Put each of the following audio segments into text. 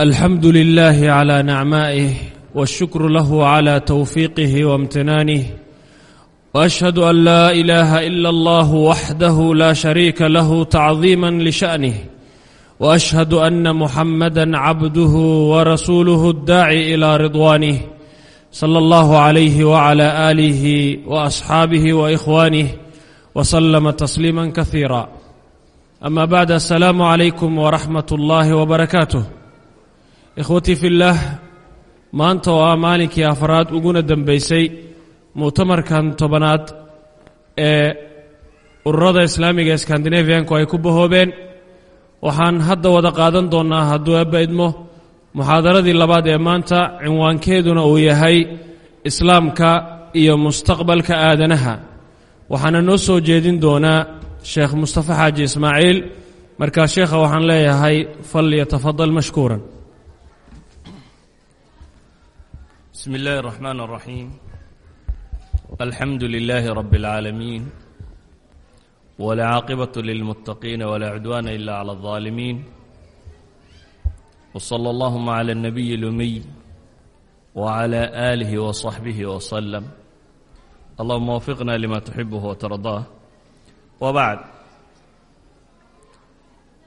الحمد لله على نعمائه والشكر له على توفيقه وامتنانه واشهد ان لا اله الا الله وحده لا شريك له تعظيما لشانه واشهد ان محمدا عبده ورسوله الداعي الى رضوانه صلى الله عليه وعلى اله واصحابه واخوانه وسلم تسليما كثيرا اما بعد السلام عليكم ورحمه الله وبركاته ikhwatii fillaah maanta oo ah maalinkii afraad uguna dembaysay mu'tamarkan tobanaad ee ururada islaamiga skandinafiyanku ay ku bahoobeen. Waxaan hadda wada qaadan doonnaa hadduu abba idmo muxaadaradii labaad ee maanta cinwaankeeduna uu yahay islaamka iyo mustaqbalka aadanaha. Waxaana noo soo jeedin doonaa sheekh mustafa xaaji ismaaciil. Markaa sheekha waxaan leeyahay fal yatafadal mashkuuran بسم الله الرحمن الرحيم الحمد لله رب العالمين والعاقبة للمتقين ولا عدوان إلا على الظالمين وصلى اللهم على النبي الأمي وعلى آله وصحبه وسلم اللهم وفقنا لما تحبه وترضاه وبعد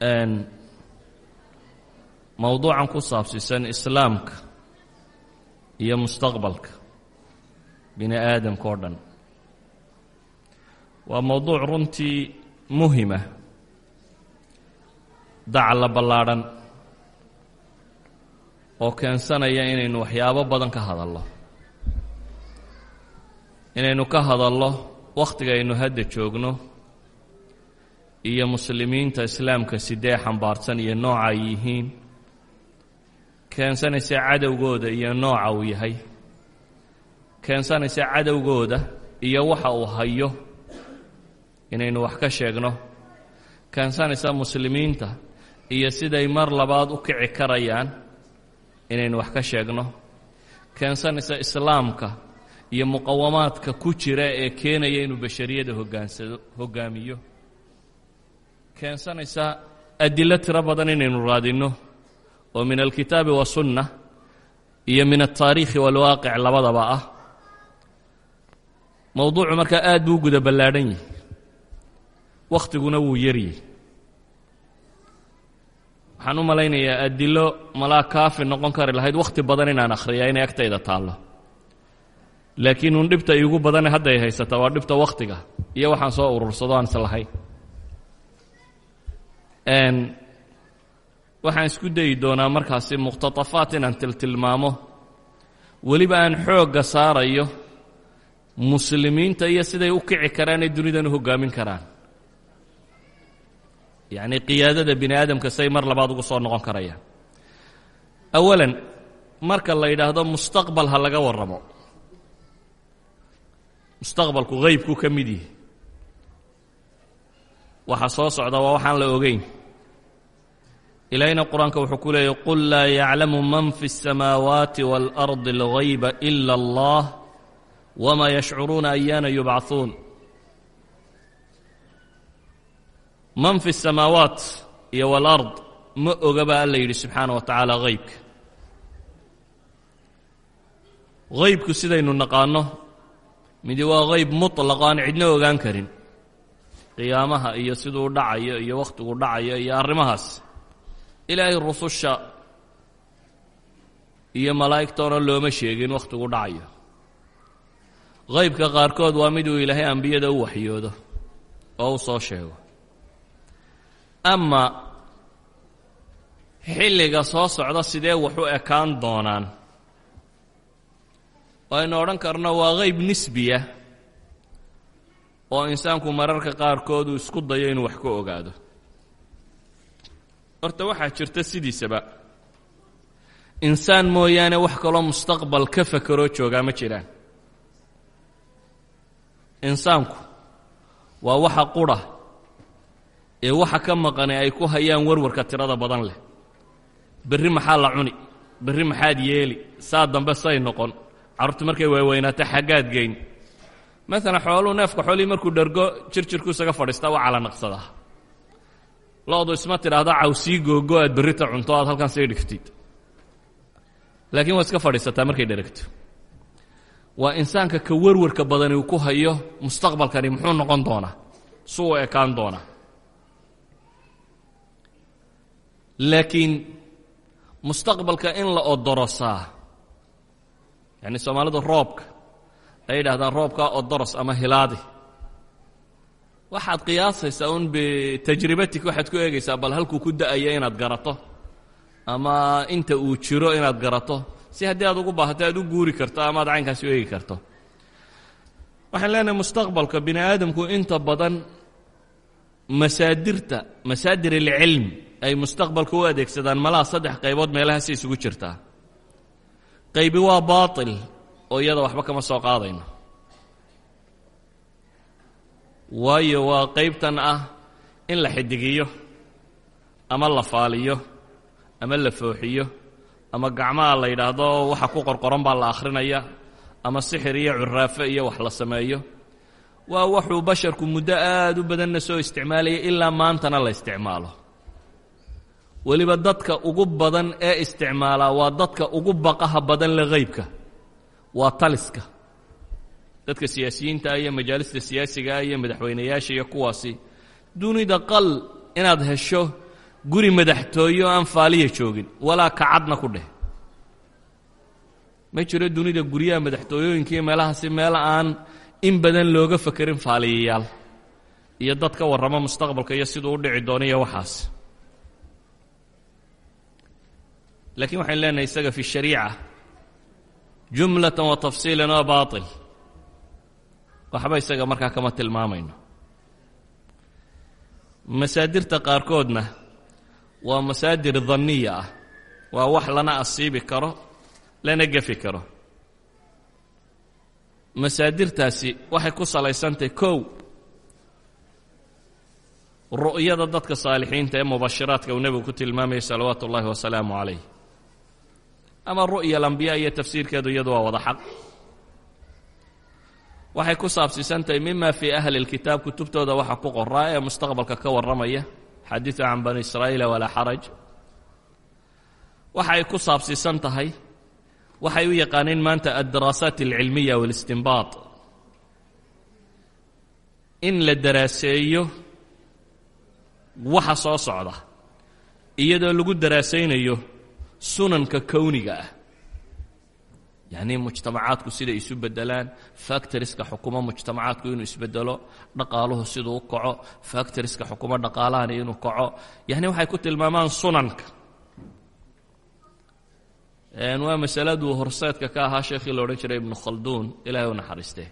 أن موضوعا كصاف سن إسلامك iyo mustaqbalka bini aadamka oo dhan. Waa mowduuc runtii muhima dacalla ballaadhan oo keensanaya inaynu waxyaabo badan ka hadallo. Inaynu ka hadallo wakhtiga aynu hadda joogno iyo muslimiinta islaamka sidee xambaarsan iyo nooca ay yihiin keensanaysa cadowgooda iyo nooca uu yahay. Keensanaysa cadowgooda iyo waxa uu hayo. Inaynu wax ka sheegno. Keensanaysa muslimiinta iyo siday mar labaad u kici karayaan. Inaynu wax ka sheegno. Keensanaysa islaamka iyo muqawamaadka ku jira ee keenaya inuu bashariyada hogaansado hoggaamiyo keensanaysa adilo tiro badan inaynu raadinno oo min alkitaabi wasunna iyo min altaariikhi walwaaqic labadaba ah. Mowduucu markaa aad buu guda ballaadhan yihi wakhtiguna wuu yaryihi waxaan u malaynayaa adilo malaa kaafi noqon kari lahayd wakhti badan inaan akhriyaa inay agtayda taallo. Laakiin uun dhibta iigu badane hadday haysata waa dhibta wakhtiga iyo waxaan soo urursado aan islahayn waxaan isku dayi doonaa markaasi muqhtatafaat inaan tiltilmaamo. Weliba aan xoogga saarayo muslimiinta iyo siday u kici karaan ee dunidan u hoggaamin karaan. Yacnii qiyaadada bini aadamka say mar labaad ugu soo noqon karayaan. Awalan marka la yidhaahdo mustaqbal ha laga warramo. Mustaqbalku haybku ka mid yihi waxa soo socda waa waxaan la ogeyn ilaahayna qur-aanka wuxuu ku leeyay qul laa yaclamu man fi الsamaawaati wاlأrdi اlغayba إila اllah wma yashcuruuna ayaana yubcaثuun man fi الsamaawaat iyo wاlأrd ma oga ba alla yidhi subxaana wa tacaala haybka haybku sidaynu naqaano midi waa hayb muطlaqo aan cidna ogaan karin qiyaamaha iyo siduu dhacayo iyo wakhtigu dhacayo iyo arrimahaas ilaahay rususha iyo malaa'igtoona looma sheegin wakhtigu dhacayo haybka qaarkood waa miduu ilaahay ambiyada u waxyoodo oo u soo sheego. Ama xilliga soo socda sidee wax u ekaan doonaan? Aynu odhan karno waa hayb nisbiya oo insaanku mararka qaarkood uu isku dayo inuu wax ka ogaado horta waxaa jirta sidiisaba. Insaan mooyaane wax kaloo mustaqbal ka fakeroo joogaa ma jiraan. Insaanku waa waxa qudha ee waxa ka maqani ay ku hayaan warwarka tirada badan leh. Berri maxaa la cuni? Berri maxaad yeeli? Saa dambe say noqon. Carruurtu markay waaweynaato xaggaad geyn. Maalan xooluu neefka xoolihii markuu dhergo jirjirku isaga fadhiistaa waa calanaqsadaa lo-du isma tidhaahda caw sii googo aad berrita cunto aad halkan sii dhigtid. Laakiin waa iska fadhiisataa markay dheregto. Waa insaanka ka warwarka badani uu ku hayo mustaqbalkani muxuu noqon doonaa? Su u ekaan doonaa. Laakiin mustaqbalka in la odorosaa yacni soomaalidu roobka ay yidhahdaan roobkaa odoros ama hilaadi waxaad qiyaasaysaa un bitajribatik waxaad ku eegaysaa bal halkuu ku da'ayo inaad garato. Ama inta uu jiro inaad garato. Si haddii aad ugu baahato aad u guuri karto ama aad caynkaasi u eegi karto. Waxaan leenahay mustaqbalka bini aadamku inta badan masaadirta masaadir alcilm ay mustaqbalka u adeegsadaan malaha saddex qaybood meelahaasi isugu jirtaa qaybi waa baatil oo iyada waxba kama soo qaadayno waayo waa qaybtan ah in la xidigiyo ama la faaliyo ama la fooxiyo ama gacmaha la yidhaahdo waxa ku qorqoran baa la akhrinaya ama sixir iyo curaafo iyo wax la sameeyo. Waa wuxuu basharku muddo aad u badanna soo isticmaalaya ilaa maantana la isticmaalo. Weliba dadka ugu badan ee isticmaalaa waa dadka ugu baqaha badan le haybka waa taliska dadka siyaasiyiinta iyo majaalista siyaasigaa iyo madaxweynayaasha iyo kuwaasi. Dunida qal inaad hesho guri madaxtooyo aan faaliya joogin walaa kacadna ku dheh. Ma jiro dunida guryaha madaxtooyooyinka iyo meelahaasi meel aan in badan looga fakerin faaliyayaal iyo dad ka warrama mustaqbalka iyo siduu u dhici doono iyo waxaas. Laakiin waxayn leenahay isaga fi shariica jumlatan wa tafsiilan waa baatil waxba isaga markaa kama tilmaamayno. Masaadirta qaarkoodna waa masaadir danniya ah. Waa wax lana asiibi karo lana gefi karo. Masaadirtaasi waxay ku salaysantahay kow. Ru'yada dadka saalixiinta ee mubashiraadka uu nebigu ku tilmaamayay salawaatu ullaahi wasalaamu calayh ama ru'ya alambiya iyo tafsiirkeedu iyadu waa wada xaq waxay ku saabsiisantahay mima fii ahli اlkitaab kutubtooda waxa ku qoraa ee mustaqbalka ka warramaya xadiiثu can bani israa'iila walaa xaraj waxa ay ku saabsiisan tahay waxay u yaqaaneen maanta addaraasaat alcilmiya wاlistinbaaط in la daraaseeyo waxa soo socda iyadoo lagu daraasaynayo sunanka kowniga ah yacnii mujtamacaadku siday isu beddelaan factoriska xukumo mujtamacaadku inuu isbedelo dhaqaaluhu siduu u kaco factoriska xukumo dhaqaalahani inuu kaco yacni waxay ku tilmaamaan sunanka. Waa masaladuu horseedka ka ahaa sheekhii la odhan jiray ibnu khalduun ilaahay u naxariistee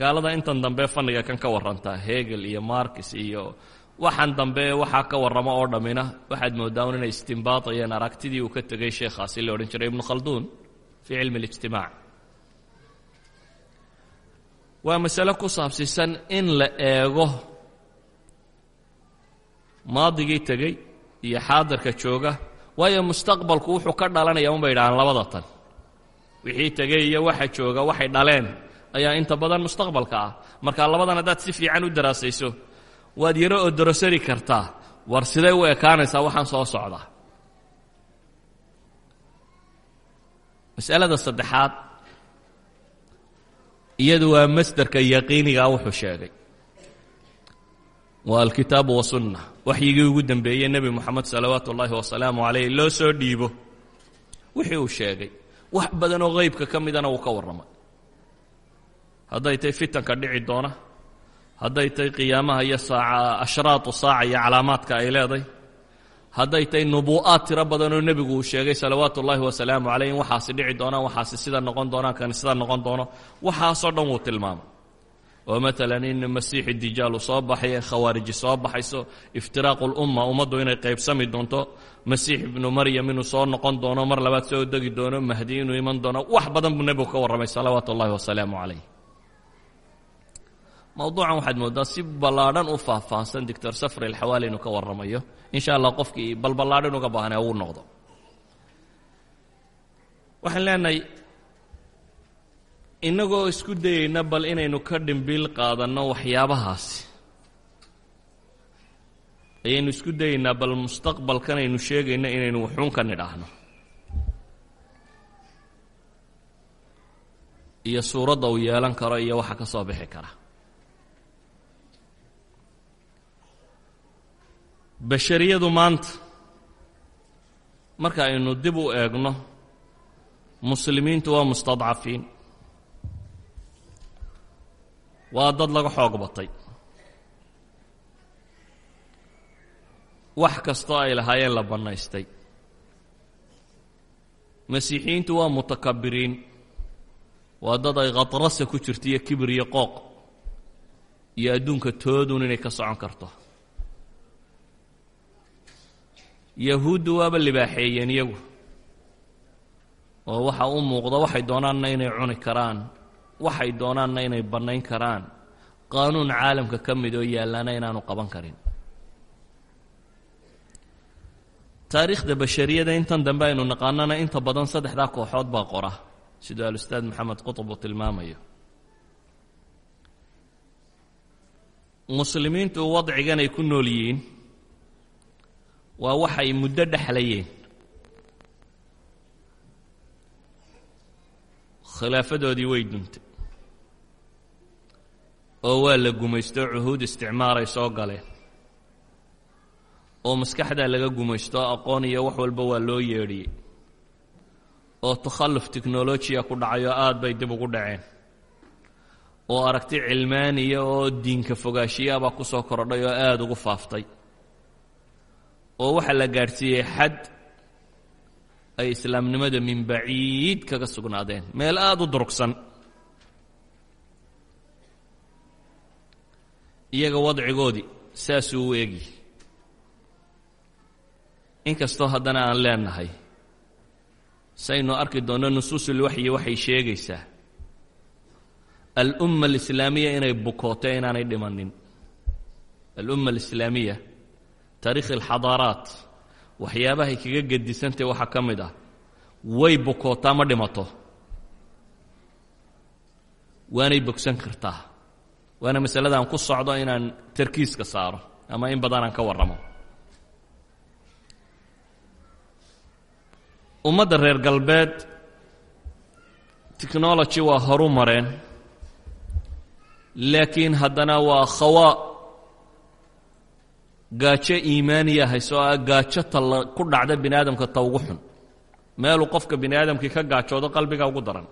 gaalada intan dambe fanniga kan ka warrantaa hegel iyo markis iyo waxaan dambe waxaa ka warramo oo dhammina waxaad mooddaa un inay istimbaadayeen aragtidii uu ka tegay sheekhaasi la odhan jiray ibnu khalduun fii cilmi اlijtimaac waa masale ku saabsiisan in la eego maadigii tegey iyo xaadirka jooga waayo mustaqbalku wuxuu ka dhalanaya un bay yidhahaan labada tan. Wixii tegey iyo waxa jooga waxay dhaleen ayaa inta badan mustaqbalka ah. Marka labadan haddaad si fiican u daraasayso waad yaro oo dorosari kartaa. War siday u ekaanaysaa? Waxaan soo socdaa masalada saddexaad iyadu waa masderka yaqiinigaa wuxuu sheegay. Waa alkitaabu wasunna waxyigii ugu dembeeyey nebi moxamed salawaatu ullaahi wasalaamu calayh loo soo dhiibo. Wixii uu sheegay wax badan oo haybka ka midana wuu ka warramay. Hadday tahay fitanka dhici doona hadday tahay qiyaamaha iyo saaca ashraatu saaca iyo calaamaadka ay leeday hadday tahay nubuu'aad tiro badan oo nebigu uu sheegay salawaatu ullaahi wasalaamu calayh in waxaasi dhici doonaan waxaasi sida noqon doonaan kani sida noqon doono waxaasoo dhan wuu tilmaamay. Oo maalan in masiixi dijaal uu soo baxay khawaariji soo baxayso iftiraaqu lumma ummaddu inay qaybsami doonto masiix ibnu maryam inuu soo noqon doono mar labaad soo degi doono mahdi inuu iman doono wax badan buu nebigu ka warramay salawaatu ullaahi wasalaamu calayh mowduucan waxaad mooddaa si ballaadhan u faahfaahsan doctor safri alxawaali inuu ka warramayo. Insha allah qofkii balballaadhan uga baahnay uu noqdo. Waxaan leenahay innagoo isku dayeyna bal inaynu ka dhimbiil qaadanno waxyaabahaasi. Ayaynu isku dayeynaa bal mustaqbalkan aynu sheegayno inaynu wuxuun ka nidhaahno. Iyo suuradda uu yeelan karo iyo waxa ka soo bixi kara bashariyadu maanta marka aynu dib u eegno muslimiintu waa mustadcafiin. Waa dad laga xoog batay. Wax kastoo ay lahaayeen la bannaystay. Masiixiyiintu waa mutakabiriin waa dad ay khadrasa ku jirto iyo kibir iyo qooq. Iyo adduunka toodun inay ka socon karto yahuuddu waaba libaaxeeyeen iyagu. Oo waxa u muuqda waxay doonaanna inay cuni karaan. Waxay doonaanna inay bannayn karaan. Qaanuun caalamka ka mid oo yaallana inaanu qaban karin. Taariikhda bashariyada intan dambe aynu naqaanana inta badan saddexdaa kooxood baa qora siduu alustaad maxamed qutub uu tilmaamayo. Muslimiintu wadcigan ay ku nool yihiin waa waxay muddo dhexlayeen khilaafadoodii way duntay. Oo waa la gumaysto cuhuud isticmaaray soo galeen oo maskaxdaa laga gumaysto aqoon iyo wax walba waa loo yeedhiyey. Oo takhalluf technolojiya ku dhacay oo aad bay dib ugu dhaceen. Oo aragti cilmaaniya oo diinka fogaashiyaabaa ku soo kordhay oo aada ugu faaftay oo waxaa la gaadhsiiyey xad ay islaamnimada min baciid kaga sugnaadeen. Meel aada u durugsan. Iyaga wadcigoodii saasuu u eegi. Inkastoo haddana aan leenahay saynu arki doonno nusuusulwaxyi waxay sheegaysaa. Alumma alislaamiya inay bukooto inaanay dhimanin. Alumma alislaamiya taariikhi alxadaaraat waxyaabahay kaga gedisantay waxaa ka mid ah. Way bukootaa ma dhimato. Waanay bogsan kartaa. Waana masaladaan ku socdo inaan tarkiiska saaro ama in badanaan ka warramo. Ummadda reer galbeed technology waa horu mareen laakiin haddana waa khawaa gaajo iimaaniya hayso ah gaajo talla ku dhacda bini ta ugu xun meeluu qofka bini aadamkii ka gaajoodo qalbiga ugu daran.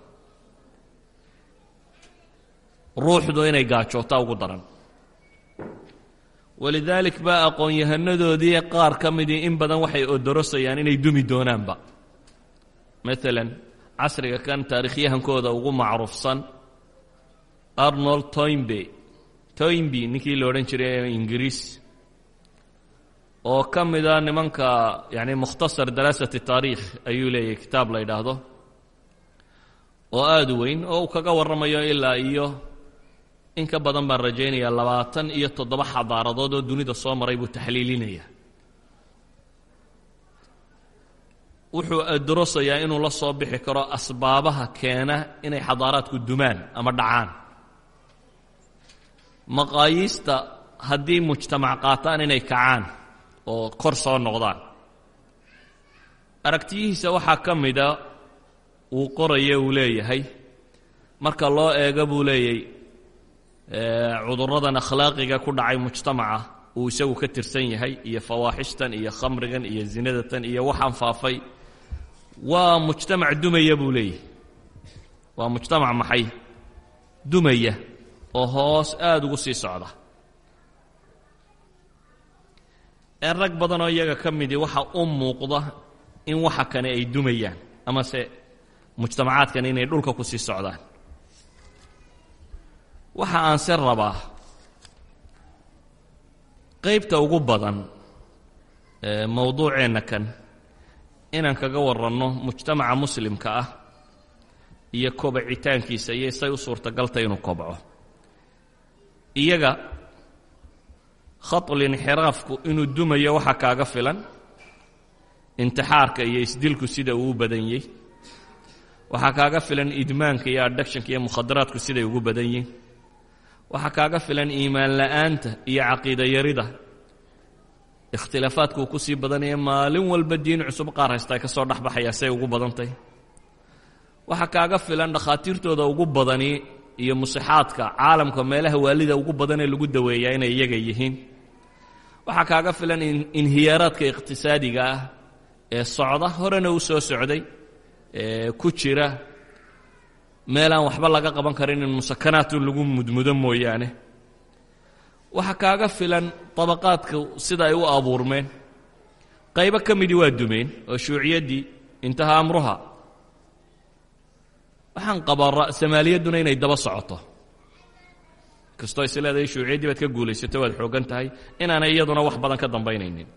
Ruuxdu inay gaajootaa ugu daran. Walidaalik baa aqoon-yahanadoodii qaar ka midii in badan waxay odorosayaan inay dumi doonaanba. Maalan casriga kan taarikhyahankooda ugu macruufsan arnold toynbe toynby ninkii la odhan jiray ingiriis oo ka mida nimanka yani mukhtasar daraasati taariikh ayuu leeyahy kitaab la yidhaahdo oo aada u weyn oo uu kaga warramayo ilaa iyo in ka badan baan rajaynayaa labaatan iyo toddoba xadaaradood oo dunida soo maray buu taxliilinaya wuxuu adrosayaa inuu la soo bixi karo asbaabaha keena inay xadaaraadku dumaan ama dhacaan. Maqaayiista haddii mujtamac qaataan inay kacaan oo kor soo noqdaan. Aragtiyihiisa waxaa ka mida uu qoraya uu leeyahay. Marka loo eego buu leeyay cudurradan akhlaaqiga ku dhacay mujtamaca uu isagu ka tirsan yahay iyo fawaaxishtan iyo khamrigan iyo zinadatan iyo waxaan faafay. Waa mujtamac dumaya buu leeyahy waa mujtamac maxay? Dumaya oo hoos aada ugu sii socda ee rag badanoo iyaga ka midii waxa u muuqda in waxa kane ay dumayaan amase mujtamacaadkani inay dhulka ku sii socdaan. Waxa aan se rabaa qaybta ugu badan ee mowduuceenna kan inaan kaga waranno mujtamaca muslimka ah iyo kobacitaankiisa iyo say u suurtagalta inuu kobco. Iyaga khaطulinxiraafku inuu dumayo waxaa kaaga filan. Intixaarka iyo isdilku sida uu u badanyey waxaa kaaga filan idmaanka iyo adactionka iyo mukhadaraadku siday ugu badan yihiin waxaa kaaga filan iimaan la'aanta iyo caqiida yarida. Ikhtilaafaadku uu ku sii badanaya maalin walba diin cusub qaar haysta ay ka soo dhexbaxayaa say ugu badantay. Waxaa kaaga filan dhakhaatiirtooda ugu badani iyo musixaadka caalamka meelaha waalida ugu badan ee lagu daweeyaa inay iyaga yihiin waxaa kaaga filan inhiyaaraadka iqhtisaadiga ah ee socda horena u soo socday ee ku jira meelaan waxba laga qaban karin in musakanaatun lagu mudmudo mooyaane. Waxaa kaaga filan dabaqaadka sida ay u abuurmeen. Qaybo ka midii waa dumeen oo shuuciyaddii intaha amruha. Waxaan qabaa ra'samaaliyaduna inay daba socoto kastoo is leedahay shuuciyaddii baad ka guulaysato waad xooggan tahay inaanay iyaduna wax badan ka dambaynaynin.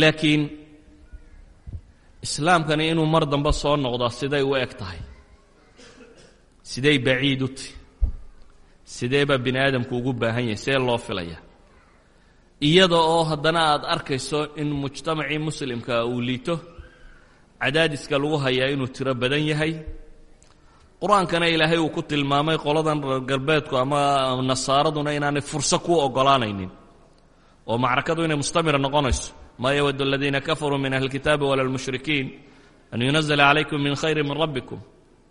Laakiin islaamkani inuu mar dambe soo noqdo siday u eg tahay. Siday baciid u tahy sidee baa bini aadamku ugu baahan yahay see loo filaya. Iyada oo haddana aad arkayso in mujtamacii muslimka uu liito cadaadiska lagu hayaa inuu tiro badan yahay qur'aankana ilaahay uu ku tilmaamay qoladan galbeedku ama nasaaraduna inaanay furso ku oggolaanaynin oo macrakadu inay mustamira noqonayso maa yawadu aladiina kafaruu min ahli kitaabi wala lmushrikiin an yunazla calaykum min khayri min rabbikum.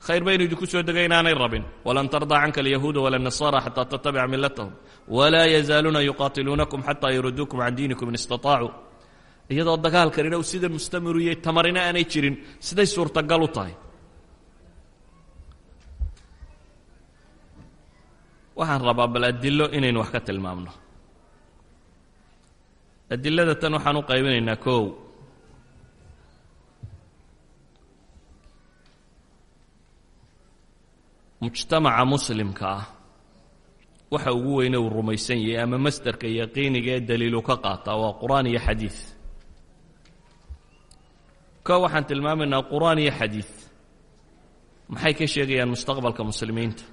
Khayr baynu idinku soo degay inaanay rabin. Walan tardaa canka alyahuuda wala nasara xataa tattabica milatahum walaa yazaaluuna yuqaatiluunakum xataa yuruduukum can diinikum in istaطaacuu iyadoo dagaalkanina uu sida mustamiruyey tamarina aanay jirin siday suurtagal u tahay waxaan rabaa bal adilo inaynu wax ka tilmaamno. Adilada tan waxaan u qaybinaynaa kow mujtamaca muslimka ah waxa ugu weyne uu rumaysan yahay ama masderka yaqiiniga ee daliilu ka qaataa waa qur'aan iyo xadiid ko waxaan tilmaamaynaa qur'aan iyo xadiid maxay ka sheegayaan mustaqbalka muslimiinta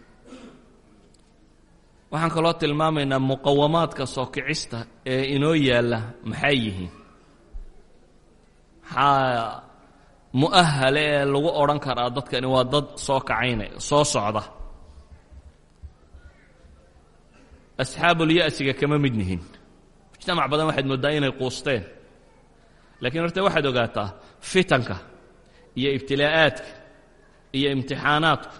waxaan kaloo tilmaamaynaa muqawamaadka soo kicista ee inoo yaalla maxay yihiin? Maxaa mu'ahale ee lagu odhan karaa dadkani waa dad soo kacaynaya soo socda. Asxaabulya'siga kama mid nihin mujtamac badan waxaad mooddaa inay quusteen. Laakiin horta waxaad ogaataa fitanka iyo ibtilaa'aadka iyo imtixaanaadku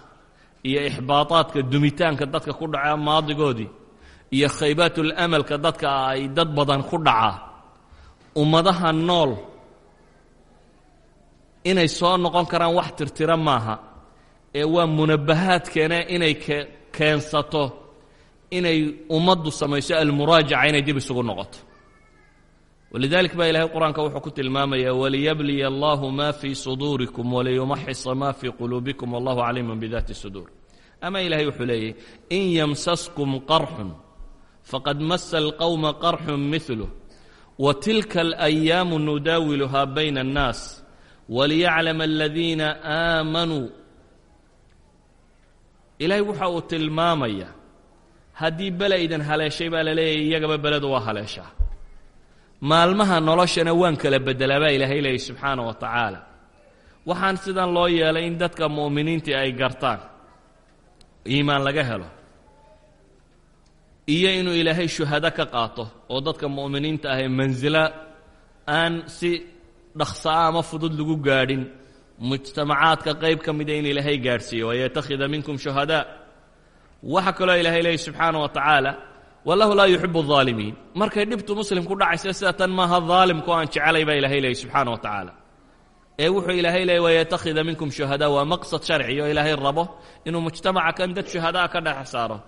iyo ixbaataadka dumitaanka dadka ku dhaca maadigoodii iyo khaybaatulamalka dadka ay dad badan ku dhacaa. Ummadaha nool inay soo noqon karaan wax tirtira maaha ee waa munabahaadkeena inay keensato inay ummaddu samayso almuraajaca inay dib isugu noqoto walidalik baa ilahay qur'aanka wuxuu ku tilmaamaya waliyabliya allahu ma fii suduurikum waliyumaxisa ma fii quluubikum wallahu caliimun bidaati suduur ama ilahay wuxuu leeyahy in yamsaskum qarxun faqad masa alqowma qarxun miluh watilka alayaamu nudaawiluha bayna annaas waliyaclama aladiina aamanuu ilaahay waxa uu tilmaamaya haddii bele idan haleeshay baa la leeyahy iyagaba beledu waa haleeshaa maalmaha noloshana waan kala beddelaa baa ilaahay leeyay subxaana wa tacaala. Waxaan sidan loo yeelay in dadka mu'miniintii ay gartaan iimaan laga helo iyo inuu ilaahay shuhado ka qaato oo dadka mu'miniinta ah ee mansilo aan si dhaksaa ama fudud lagu gaadhin mujtamacaadka qayb ka mida in ilaahay gaadhsiiyo wayattakhida minkum shuhadaa waxa kaloo ilaahay leeyay subxaana wa tacaala wallahu laa yuxibu الظaalimiin markay dhibtu muslim ku dhacaysa sida tan maaha daalimku aan jecelay baa ilahay leeyay subxaana wa tacaala ee wuxuu ilaahay leeyay wayattakhida minkum shuhadaa waa maqsad sharci oo ilaahay rabo inuu mujtamaca kan dad shuhadaa ka dhex saaro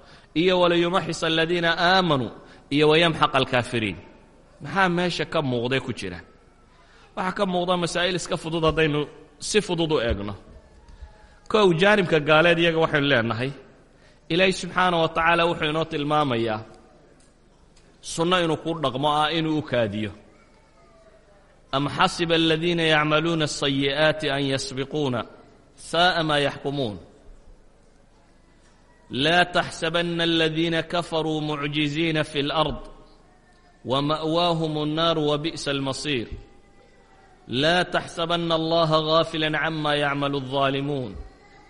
iyo waliyumaxis aladiina aamanuu iyo wayamxaq alkaafiriin maxaa meesha ka muuqday ku jira waxaa ka muuqda masaa'il iska fudud haddaynu si fudud u eegno kow jaanibka gaaleed iyaga waxaynu leenahay ilaahay subxaana wa tacaala wuxuu inoo tilmaamayaa sunno inuu ku dhaqmo ah inuu u kaadiyo am xasiba aladiina yacmaluuna asayi'aati an yasbiquuna sa'a maa yaxkumuun laa taxsabanna aladiina kafaruu mucjiziina fi اlأrض wama'waahum الnaar wabi'sa almasiir laa taxsabanna allaha gaafila cama yacmalu الظaalimuun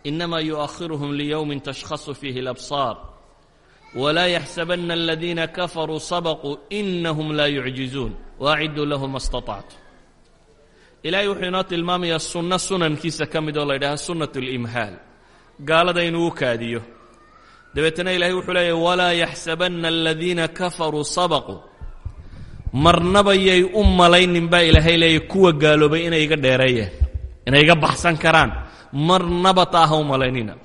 inama yuؤahiruhum liyowmi tashkhasu fiihi اlabsaar wlaa yaxsabanna aladiina kafaruu sabaquu inahum laa yucjizuun waaciduu lahu ma staطactu ilaahay wuxuu inoo tilmaamayaa sunno sunankiisa ka mid oo la yidhaha sunnat اlimhaal gaalada inuu kaadiyo dabeetana ilahay wuxuu leeyahy walaa yaxsabanna aladiina kafaruu sabaquu marnaba yay u malaynin baa ilaahay leeyahy kuwa gaaloobay inay iga dheereeyeen inay iga baxsan karaan marnaba taa ha u malaynina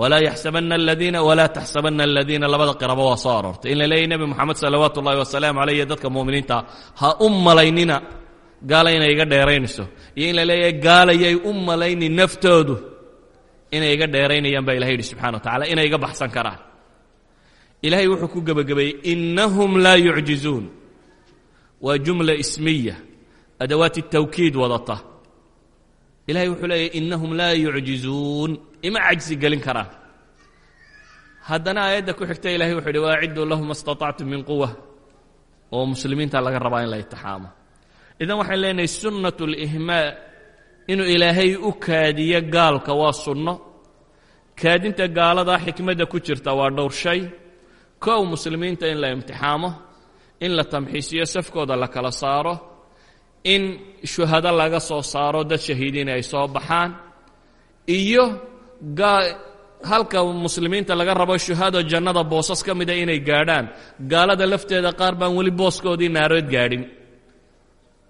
walaa yaxsabanna aladiina walaa taxsabanna aladiina labada qiraba waa soo aroortay in la leeyahy nebi moxamed salawaatu ullahi wasalaamu caleyh iyo dadka mu'miniinta ha u malaynina gaala inay iga dheeraynayso iyo in la leeyahay gaalayay u malaynin naftoodu inay iga dheeraynayaan baa ilahay yidhi subxana wa tacala inay iga baxsan karaan ilahay wuxuu ku gebagabeeyey innahum laa yucjizuun waa jumla ismiya adawaati tawkiid wadata ilahay wuxuu leeyahy innahum laa yucjizuun. Ima cajsi gelin karaan. Haddana aayadda ku xigta ilahay wuxuu yidhi waacidduu lahum istatactum min quwa oo muslimiinta laga rabaa in la itixaamo idan waxaan leenahay sunnat lihmaa inuu ilaahay u kaadiyo gaalka waa sunno. Kaadinta gaaladaa xikmadda ku jirta waa dhowr shay. Kow muslimiinta in la imtixaamo in la tamxiisiyo safkooda la kala saaro in shuhado laga soo saaro dad shahiidiin ay soo baxaan iyo halka muslimiinta laga rabo shuhado jannada boosas ka mida inay gaadhaan gaalada lafteeda qaar baan weli booskoodii naareed gaadhin.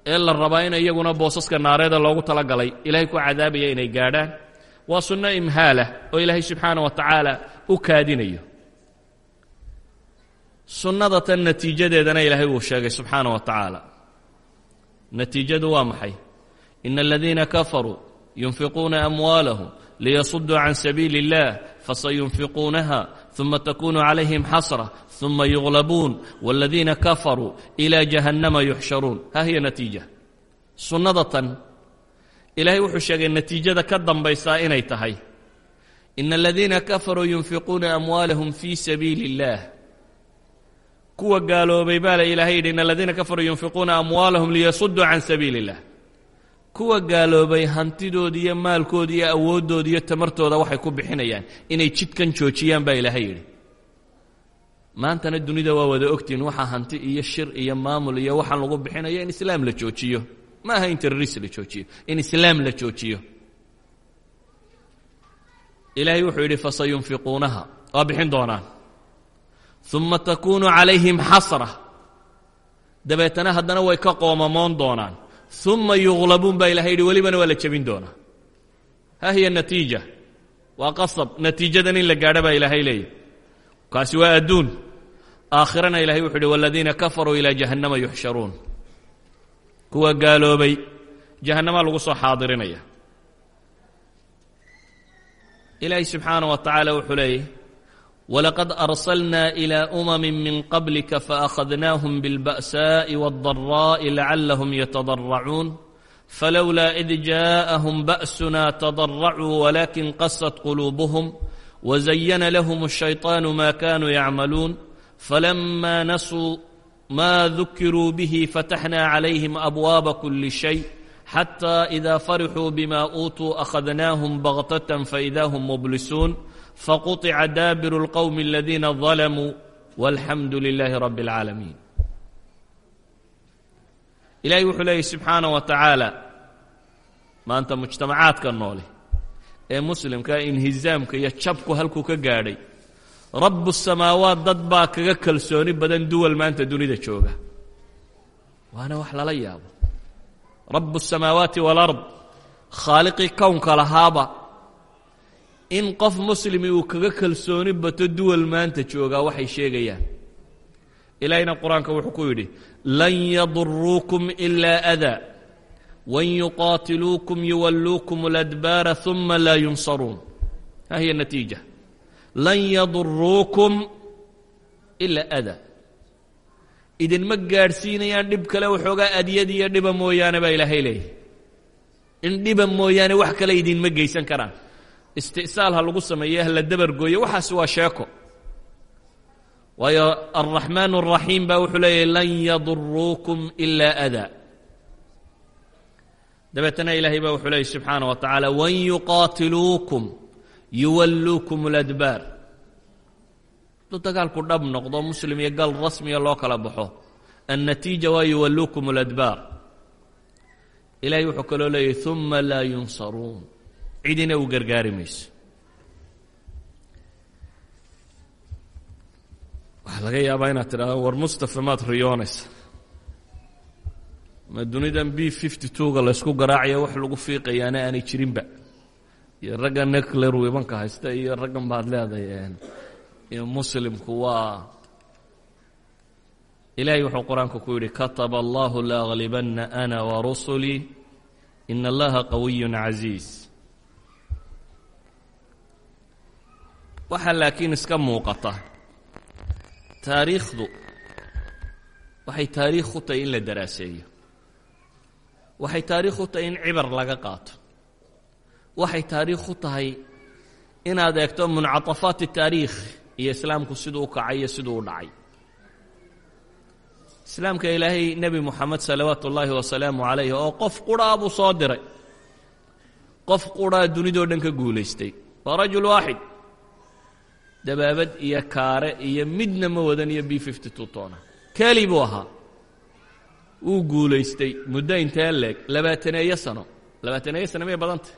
Ee la rabaa in iyaguna boosaska naareeda loogu talagalay ilahay ku cadaabaya inay gaadhaan. Waa sunno imhaalah oo ilaahay subxaana wa tacaala u kaadinayo. Sunnada tan natiijadeedana ilaahay wuu sheegay subxaana wa tacaala natiijadu waa maxay ina aladiina kafaruu yunfiquuna amwaalahum liyasuduu can sabiili اllah fasayunfiquunaha ثuma takunu calayhim xasra ثuma yuglabuun wاladiina kafaruu إilى jahannama yuxsharuun ha hiya natiija sunnada tan ilaahay wuxuu sheegay natiijada ka dambaysaa inay tahay ina aladiina kafaruu yunfiquuna amwaalahum fii sabiili اllah kuwa gaaloobay baa la ilaahay yidhi in aladiina kafaruu yunfiquuna amwaalahum liyasuduu can sabiili اllah kuwa gaaloobay hantidooda iyo maalkooda iyo awooddooda iyo tamartooda waxay ku bixinayaan inay jidkan joojiyaan baa ilaahay yidhi. Maantana dunida waa wada ogtiin waxaa hanti iyo shir iyo maamul iyo waxaan lagu bixinayo in islaam la joojiyo. Ma aha in terrorist la joojiyo in islaam la joojiyo. Ilaahay wuxuu yidhi fasayunfiquunaha waa bixin doonaan uma takuunu calayhim xasra dabeetana haddana way ka qoomamoon doonaan uma yuglabuun baa ilahay yidhi welibana waa la jebin doonaa ha hiya natiija waa qasab natiijadan in la gaadho baa ilaahay leeyahy kaasi waa adduun aakhirana ilahay wuxuu yidhi waladiina kafaruu ilaa jahannama yuxsharuun kuwa gaaloobay jahannama lagu soo xaadirinaya ilaahay subxaana wa tacaala wuxuu leeyahy ولقد أرسلنا إلى أمم من قبلك فأخذناهم بالبأساء والضراء لعلهم يتضرعون فلولا إذ جاءهم بأسنا تضرعوا ولكن قست قلوبهم وزين لهم الشيطان ما كانوا يعملون فلما نسوا ما ذكروا به فتحنا عليهم أبواب كل شيء حتى إذا فرحوا بما أوتوا أخذناهم بغتة فإذا هم مبلسون فقطع دابر القوم الذين ظلموا والحمد لله رب العالمين إلهي wuxuu leeyay subxaanaه wa tacaala maanta mujtamacaadka noole ee muslimka inhizaamka iyo jabku halkuu ka gaadhay rabu الsamaawaat dad baa kaga kalsooni badan duwal maanta dunida jooga waana wax lala yaabo rabu الsamaawaati wاlأrض khaaliqii kownka lahaaba in qof muslimi uu kaga kalsooni bato duwal maanta joogaa waxay sheegayaan. Ilaahayna qur'aanka wuxuu ku yidhi lan yaduruukum ilaa adaa wain yuqaatiluukum yuwalluukum اladbaara ثuma laa yunsaruun. Ha hiya natiija. Lan yaduruukum ilaa adaa idinma gaadhsiinayaan dhib kale waxoogaa adyad iyo dhiba mooyaane baa ilaahay leeyahy in dhiba mooyaane wax kale idinma geysan karaan isti'saal ha lagu sameeye ha la dabargooyo waxaas waa sheeko waayo alraxmaan الraxiim baa wuxuu leeyahy lan yaduruukum ilaa adaa dabeetana ilaahay baa wuxuu leeyay subxaana wa tacaala wain yuqaatiluukum yuwalluukum اladbaar hadduu dagaalku dhab noqdo muslim iyo gal rasmiya loo kala baxo annatiija waa yuwalluukum اladbaar ilaahay wuxuu kaloo leeyahy uma laa yunsaruun cidina u gargaari mayso waxaa laga yaabaa inaad tidhahdo war mustafa maad riyoonaysa. Ma dunidan b fifty twoga laysku garaacayo wax lagu fiiqayaana aanay jirinba. Iyo ragga necler wibanka haysta iyo raggan baad leedahay iyo muslimku waa ilaahay wuxuu qur'aanku ku yidhi kataba allahu laaglibana ana warusulii in allaha qawiyu casiiz waxaa laakiin iska muuqata. Taariikhdu waxay taariikh u tahay in la daraaseeyo. Waxay taariikh u tahay in cibar laga qaato. Waxay taariikh u tahay inaad eegto muncatafaat taariikh iyo islaamku siduu u kacay iyo siduu u dhacay. Islaamka ilaahay nebi moxamed salawaatu ullaahi wasalaamu calayh oo qof qurhaa buu soo diray. Qof qurhaa dunidoo dhan ka guulaystay. Waa rajul waaxid dabaabad iyo kaare iyo midna ma wadan iyo b fifty two tona keli buu ahaa. Wuu guulaystay muddo intee leeg? Labaataneeyo sano. Labaataneeyo sano may badantah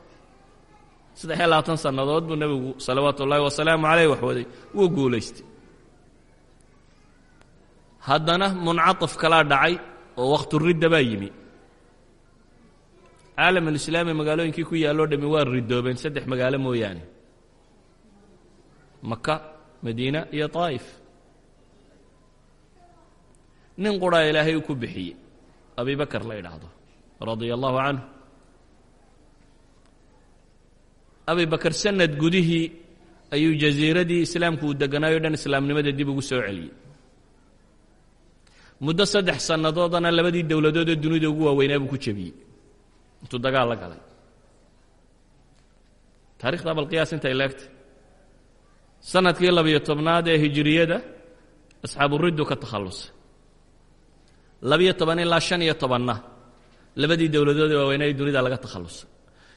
saddex iyo labaatan sannadood buu nebigu salawaatu ullaahi wasalaamu caleyh wax waday. Wuu guulaystay. Haddana muncatif kalaa dhacay oo wakhturidda baa yimi. Caalam alislaami magaalooyinkii ku yaalloo dhami waa ridoobeen saddex magaalo mooyaane maka madiina iyo taa'if nin quraa ilaahay uu ku bixiyey abi bakar la idhaahdo radia allahu canhu. Abi bakar sanad gudihii ayuu jasiiradii islaamku uu deganaayo dhan islaamnimada dib ugu soo celiyey. Muddo saddex sannadoodana labadii dowladood ee dunida ugu waaweynaa buu ku jebiyey. Intuu dagaal la galay. Taarikhda balqiyaas intay leegtay sannadkii labiyo tobnaad ee hijiriyada asxaaburiddu ka takhallusay. Labiyo toban ilaa shan iyo tobanna labadii dowladood ee waaweynaa ee dunida laga takhallusay.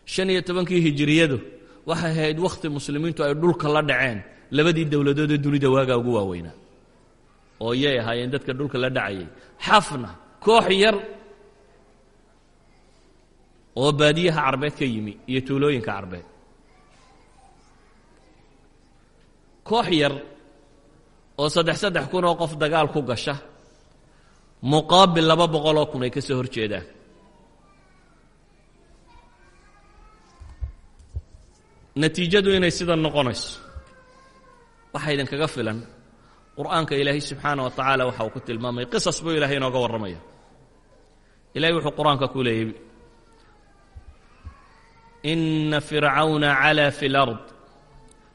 Shan iyo tobankii hijiriyadu waxay ahayd wakhti muslimiintu ay dhulka la dhaceen labadii dowladood ee dunida waagaa ugu waaweynaa oo yay ahaayeen dadka dhulka la dhacayay. Xafna koox yar oo baadiyaha carbeed ka yimi iyo tuulooyinka carbeed koox yar oo saddex saddex kun oo qof dagaal ku gasha muqaabil laba boqol oo kun ay ka soo hor jeedaan. Natiijadu inay sida noqonayso waxaa idinkaga filan. Qur'aanka ilaahay subxaana wa tacaala waxa uu ku tilmaamay qisas buu ilahay inooga warramaya. Ilahay wuxuu qur'aanka ku leeyay ina fircawna calaa fi اlard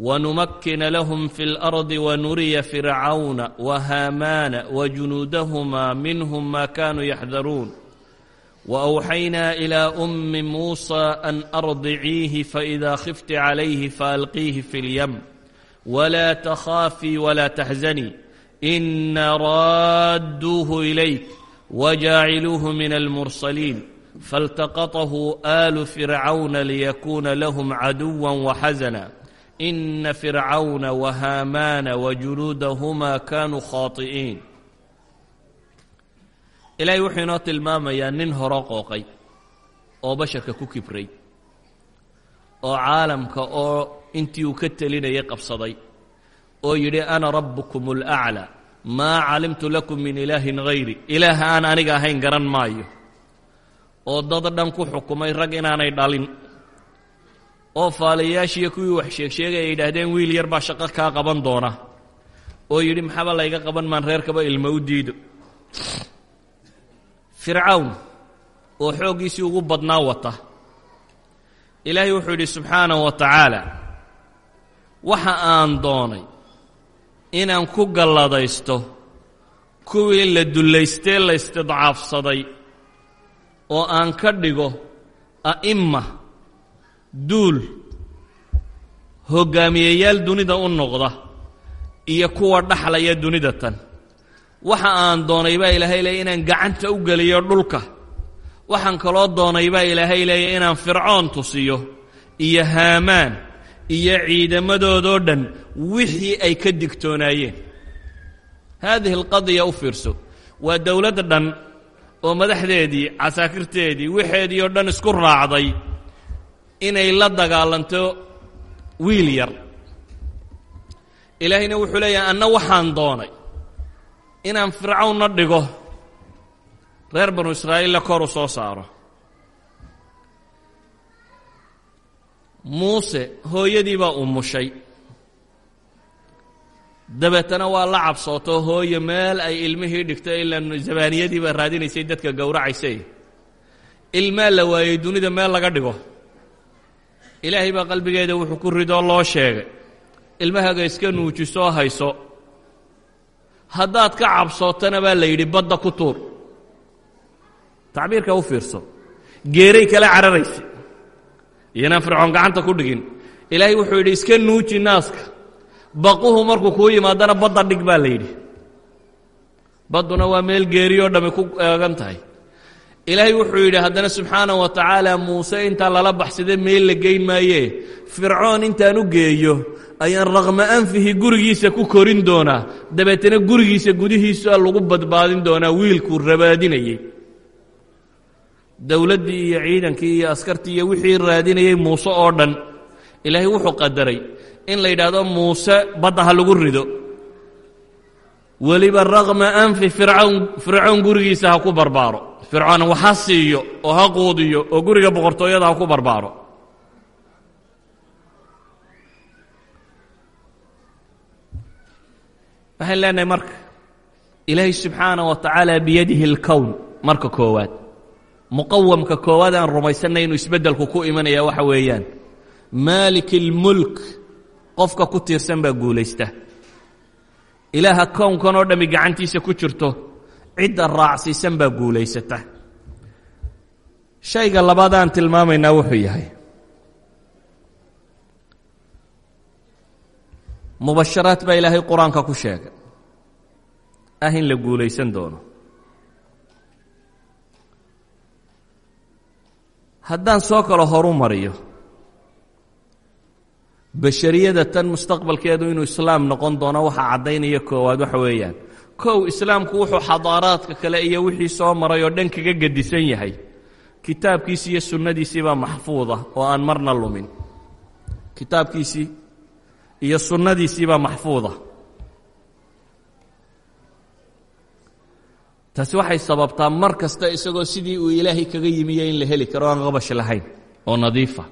ونمكن لهم في الأرض ونري فرعون وهامان وجنودهما منهم ما كانوا يحذرون وأوحينا إلى أم موسى أن أرضعيه فإذا خفت عليه فألقيه في اليم ولا تخافي ولا تحزني إنا رادوه إليك وجاعلوه من المرسلين فالتقطه آل فرعون ليكون لهم عدوا وحزنا إن فرعون وهامان وجنودهما كانوا خاطئين إلهي وحي نوت الماما يا نين هراقوقي oo basharka ku kibray oo caalamka oo intii uu ka telinayay qabsaday oo yidhi ana rabbukum اlأclى maa calimtu lakum min ilaahin hayri ilaah aan aniga ahayn garan maayo oo dad dhan ku xukumay rag inaanay dhalin oo faalayaashiiyo kuwii wax sheegsheegay ay yidhaahdeen wiil yar baa shaqo kaa qaban doona. Oo yidhi maxaba layga qaban maan reerkaba ilmo u diido. Fircawn oo xooggiisii ugu badnaa wata. Ilaahay wuxuu yidhi subxaanaه wa tacaala waxa aan doonay inaan ku galladaysto kuwii la dullaystee la istidcaafsaday oo aan ka dhigo a'imma duul hoggaamiyeyaal dunida u noqda iyo kuwa dhaxlaya dunida tan. Waxa aan doonay baa ilaahay leeya inaan gacanta u geliyo dhulka. Waxaan kaloo doonay baa ilaahay leeya inaan fircoon tusiyo iyo haamaan iyo ciidamadoodoo dhan wixii ay ka digtoonaayeen. Haadihi alqadiya u fiirso waa dowlad dhan oo madaxdeedii casaakirteedii wixeedii oo dhan isku raacday inay la dagaalanto wiil yar. Ilaahayna wuxuu leeyahay anna waxaan doonay inaan fircawnna dhigo reer banu israa'iilla u soo saaro. Muuse hooyadii baa umushay dabeetana waa la cabsooto hooye meel ay ilmihii dhigto ilaan zabaaniyadii baa raadinaysay dadka gowracaysay. Ilmaa la waayey dunida meel laga dhigo ilaahay baa qalbigeeda wuxuu ku ridoo loo sheegay. Ilmahaga iska nuujisoo hayso. Haddaad ka cabsootana baa la yidhi badda ku tuur. Tacbiirka u fiirso. Geeray kala cararaysa iyoinaan fircoon gacanta ku dhigin. Ilaahay wuxuu yidhi iska nuuji naaska. Baquhu markuu kuu yimaadana badda dhig baa la yidhi. Badduna waa meel geeriyoo dhammi ku eegan tahay ilaahay wuxuu yidhi haddana subxaana wa tacaala muuse intaa lala baxsade meel la geyn maayee fircoon intaan u geeyo ayaan raqma anfihi gurigiisa ku korin doonaa. Dabeetana gurigiisa gudihiisa lagu badbaadin doonaa wiilkuu rabaadinayey. Dowladdii iyo ciidankii iyo askartii iyo wixii raadinayey muuse oo dhan ilaahay wuxuu qadaray in la yidhaahdo muuse badda ha lagu rido. Weliba raqma anfi fircawn fircoon gurigiisa ha ku barbaaro fircoon wax ha siiyo oo ha quudiyo oo guriga boqortooyada ha ku barbaaro. Waxaan leenahay marka ilaahay subxaana wa tacaala biyadihi اlkown marka koowaad. Muqawamka koowaad aan rumaysanay inuu isbeddelku ku imanaya waxa weeyaan. Maalik اlmulk qofka ku tiirsan baa guulaysta. Ilaaha kownkan oo dhammi gacantiisa ku jirto cidda raacsiisan baa guulaysata. Shayga labaad aan tilmaamaynaa wuxuu yahay mubasharaad baa ilaahay qur'aanka ku sheegay ah in la guulaysan doono. Haddaan soo kalo horu mariyo bashariyada tan mustaqbalkeedu inuu islaam noqon doono waxaa caddaynaya koowaad waxa weeyaan kow islaamku wuxuu xadaaraadka kale iyo wixii soo maray oo dhan kaga gedisan yahay. Kitaabkiisii iyo sunnadiisii baa maxfuuda oo aan marna lumin. Kitaabkiisii iyo sunnadiisii baa maxfuuda taasi waxay sababtaa mar kasta isagoo sidii uu ilaahay kaga yimiyo in la heli karo aan qabash lahayn oo nadiifa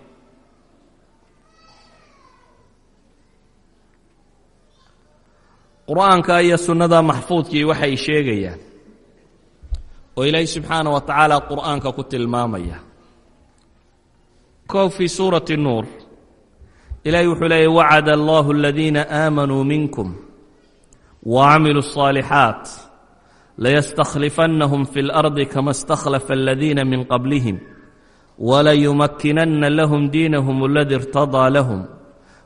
qur-aanka iyo sunnada maxfuudkii waxay sheegayaan oo ilaahay subxaana wa tacaala qur'aanka ku tilmaamaya kow fii suurati nuur ilahay wuxuu leeyay wacada allahu aladiina aamanuu minkum wacamiluu الصaalixaat layastakhlifannahum fi اlardi kama اstakhlafa aladiina min qablihim walayumakinana lahum diinahum aladi irtadaa lahum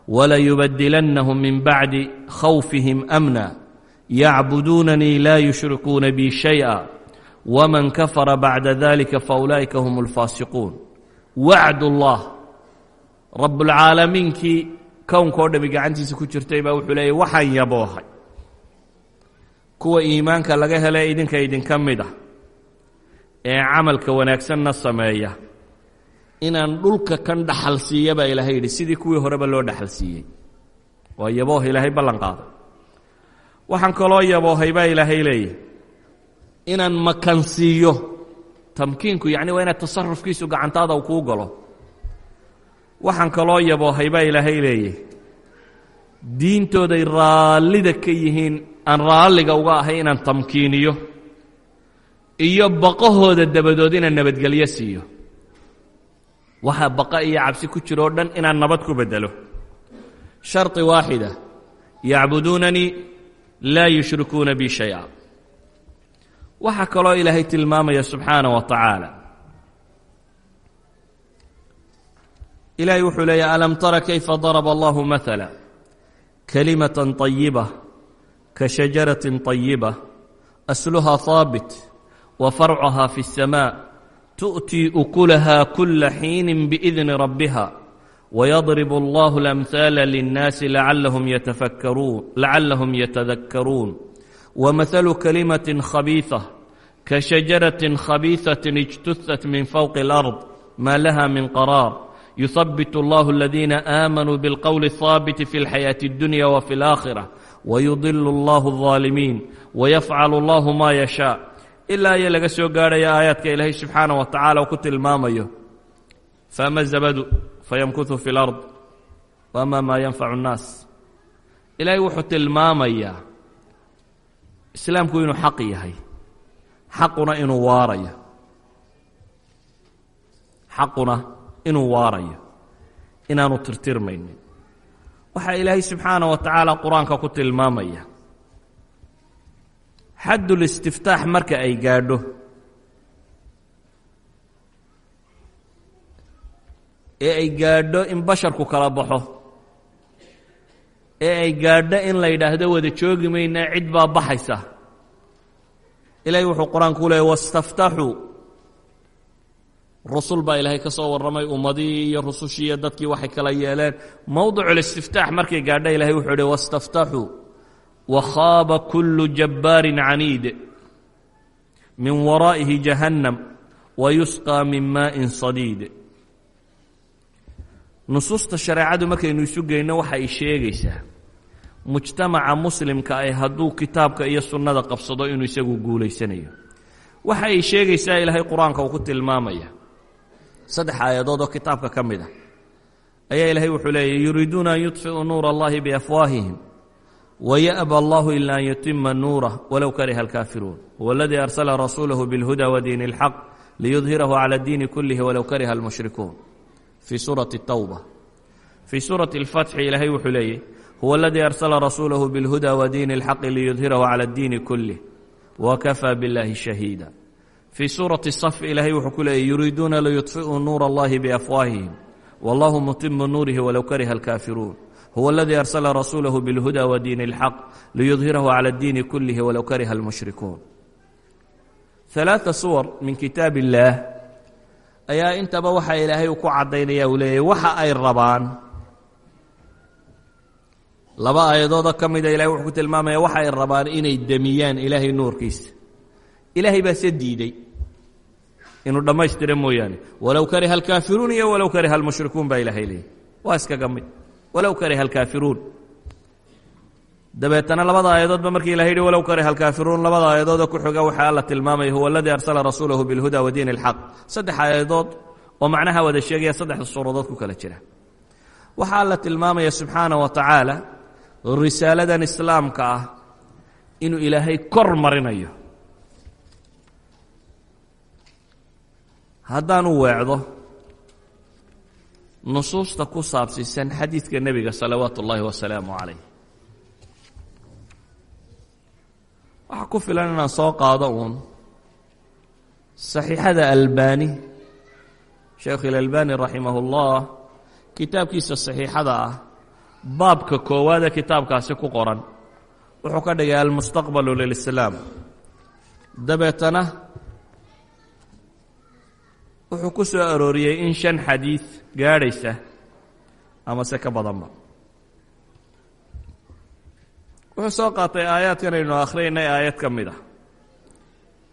walayubadilannahum min bacdi khawfihim amna yacbuduunanii laa yushrikuuna bi shayئa wman kafara bacda dalika faulaa'ika hum اlfaasiquun wacd اllah rabbulcaalamiinkii kownkao dhami gacantiisa ku jirtay baa wuxuu leeyay waxaan yaboohay kuwa iimaanka laga hele idinka idinka mid ah ee camalka wanaagsanna sameeya inaan dhulka kan dhaxal siiya baa ilaahay yidhi sidii kuwii horeba loo dhaxal siiyey. Waa yabooh ilaahay ballan qaaday. Waxaan kaloo yaboohay baa ilaahay leeyahy inaan makansiiyo tamkiinku yacni waa inaad tasarufkiisu gacantaada kuu galo. Waxaan kaloo yaboohay baa ilaahay leeyahy diintooday raallida ka yihiin aan raalliga uga ahay inaan tamkiiniyo iyo baqahooda dabadood inaan nabadgelyo siiyo waxaa baqa iyo cabsi ku jiro o dhan inaan nabad ku beddelo sharطi waaxida yacbuduunanii laa yushrikuuna bi shayئa waxaa kaloo ilaahay tilmaamaya subxaana wa tacaala ilaahay wuxuu leeyahy alam tara kayfa daraba allahu maala kalimata طayiba kashajaratin طayiba asluha haabit wa farcuha fi الsamaaء tu'tii ukulaha kula xiinin biidni rabbiha ويضرب الله الأمثال للناس لعلهم يتفكرون لعلهم يتذكرون ومثل كلمة خبيثة كشجرة خبيثة اجتثت من فوق الأرض ما لها من قرار يثبت الله الذين آمنوا بالقول الثابت في الحياة الدنيا وفي الآخرة ويضل الله الظالمين ويفعل ilaa iyo laga soo gaarhaya aayaadka ilaahay subxaana wa tacaala ku tilmaamayo faama zabadu fayamkutu fi lard waama maa yanfacu nnaas ilaahay wuxuu tilmaamayaa islaamku inuu xaq yahay xaquna inuu waarayo xaquna inuu waarayo inaanu tirtirmaynin waxa ilaahay subxaana wa tacaala qur'aanka ku tilmaamaya xaddulistiftaax marka ay gaadho. Ee ay gaadho in basharku kala baxo. Ee ay gaadho in la yidhaahdo wada joogi maynaa cid baa baxaysa. Ilaahay wuxuu qur'aanku leeyay wastaftaxuu rusul baa ilaahay ka soo warramay ummadihii iyo rusushii iyo dadkii waxay kala yeeleen. Mowdiculistiftaax markay gaadha ilahay wuxuu ihi wastaftaxuu wakhaaba kullu jabbaarin caniid min waraa'ihi jahannam wayusqaa min maa'in sadiid. Nusuusta shareecadu markaynu isu geyno waxa ay sheegaysaa mujtamaca muslimka ah hadduu kitaabka iyo sunnada qabsado inuu isagu guulaysanayo. Waxa ay sheegaysaa ilaahay qur'aanka uu ku tilmaamaya saddex aayadood oo kitaabka ka mid ah. Ayaa ilaahay wuxuu leeyahy yuriiduuna an yudfiuu nuura allahi biafwaahihim waya'ba allahu ila an yutima nuurah walow kariha alkaafiruun huwa aladii arsala rasuulahu bilhuda wadiini اlxaq liyudhirahu cala diini kulihi walow kariha almushrikuun fii suurati tawba fii suurati اlfatxi ilaahay wuxuu leeyahy huwa aladii arsala rasuulahu bilhuda wadiini اlxaqi liyudhirahu cala اddiini kulih wakafaa biاllahi shahiida fii suurati safi ilaahay wuxuu ku leeyay yuriiduuna liyudfi'uu nuura allahi biafwaahihim wallahu mutimu nuurihi walow kariha alkaafiruun huwa aladii arsala rasuulahu bilhuda wadiini اlxaq liyudhirahu cala اddiini kulihi walow kariha almushrikuun ثalaaثa suwar min kitaab illaah ayaa intaba waxa ilaahay ku caddaynaya uu leeyahy waxa ay rabaan laba aayadoodoo ka mida ilahay wuxuu ku tilmaamaya waxa ay rabaan inay demiyaan ilaahay nuurkiisa ilaahay baa se diiday inuu dhammaystira mooyaane walow kariha alkaafiruun iyo walow kariha almushrikuun baa ilaahay leeyay waa iskaga mid walow kariha alkaafiruun dabeetana labada aayadoodba markii ilahay yihi walow kariha alkaafiruun labada aayadoodoo ku xoga waxaa alla tilmaamaya huwa aladii arsala rasuulahu bilhuda wa diini اlxaq saddex aayadood oo macnaha wada sheegaya saddexda suuradood ku kala jira. Waxaa alla tilmaamaya subxaana wa tacaala risaaladan islaamka ah inuu ilaahay kor marinayo. Haddaan u weecdo nusuusta ku saabsiisan xadiidka nebiga salawaatu ullaahi wasalaamu calayh. Waxaa ku filan inaan soo qaado uun. Saxiixada albani sheekh ilalbani raximah ullah kitaabkiisa saxiixada ah baabka koowaadee kitaabkaasi ku qoran wuxuu ka dhigay almustaqbalu lilislaam. Dabeetana wuxuu ku soo arooriyey in shan xadiid gaadhaysa ama se ka badanba. Wuxuu soo qaatay aayaadkan aynu akhriyaynay aayad ka mid ah.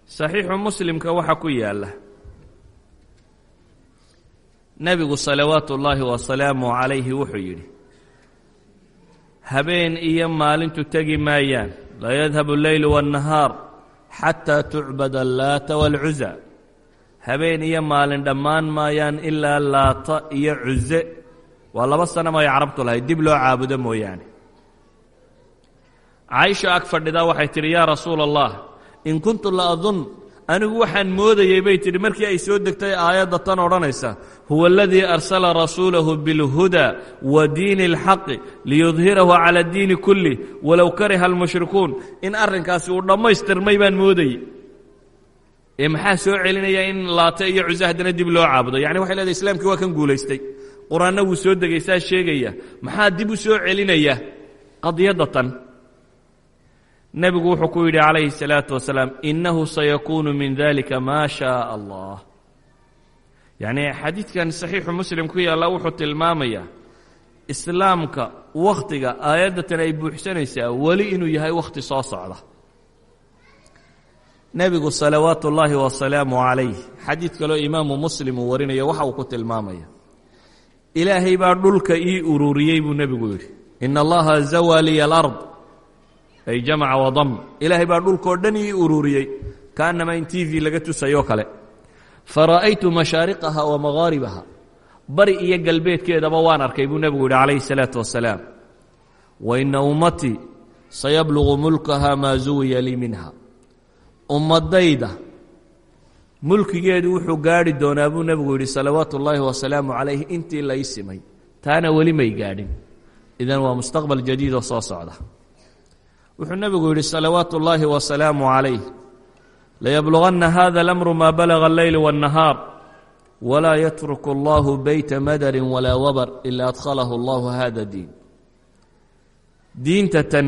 Saxiixu muslimka waxaa ku yaalla. Nebigu salawaatu ullaahi wasalaamu calayhi wuxuu yidhi habeen iyo maalintu tegi maayaan. Laa yadhabu alleylu waannahaar xataa tucbad allaata waalcuza habeen iyo maalin dhammaan maayaan ilaa laata iyo cuse. Waa laba sanama ay carabtu lahayd dib loo caabudo mooyaane. Caaisha ag fadhidaa waxay tidhi yaa rasuula allah in kuntu la adun anigu waxaan moodayey bay tidhi. Markii ay soo degtay aayadda tan odhanaysa huwa aladii arsala rasuulahu bilhuda wa diini اlxaqi liyudhirahu cala diini kulih walow kariha almushrikuun in arrinkaasi uu dhammaystirmay baan moodayey ee maxaa soo celinaya in laate iyo cuse haddana dib loo caabudo yani waxay leedahay islaamkii waa kan guulaystay qur-aanna wuu soo degay saa sheegaya maxaa dib u soo celinaya qadiyadda tan nebigu wuxuu ku yidhi calayhi الsalaaةu wasalaam inahu sayakuunu min dalika ma shaء allah yacni xadiidkan saxiixu muslim ku yaalla wuxuu tilmaamayaa islaamka wakhtiga aayaddatan ay buuxsanaysaa weli inuu yahay wakhti soo socda nebigu salawaatu ullaahi wasalaamu calayh xadiid kaloo imaamu muslim uu warinayo waxa uu ku tilmaamaya. Ilaahay baa dhulka ii ururiyey buu nebigu yidhi. Ina allaha zawaa liya alard ay jamaca wadam ilaahay baa dhulkao dhan ii ururiyey kaanama in t v laga tusayoo kale. Fara'aytu mashaariqaha wa magaaribaha bari iyo galbeedkeedaba waan arkay buu nebigu yidhi calayhi salaatu wasalaam wa ina ummatii sayablugu mulkaha maa zuwiya lii minha ummadayda. Mulkigeedu wuxuu gaadhi doonaa buu nebigu yidhi salawaatu ullaahi wasalaamu calayh intii lai simay taana weli may gaadhin. Idan waa mustaqbal jadiid oo soo socda. Wuxuu nebigu yidhi salawaatu ullaahi wasalaamu calayh layabluganna hada alamru maa balaga alleyl waاnnahaar walaa yatruku allahu beyta madarin walaa wabar ila adkhalahu allahu hada diin. Diinta tan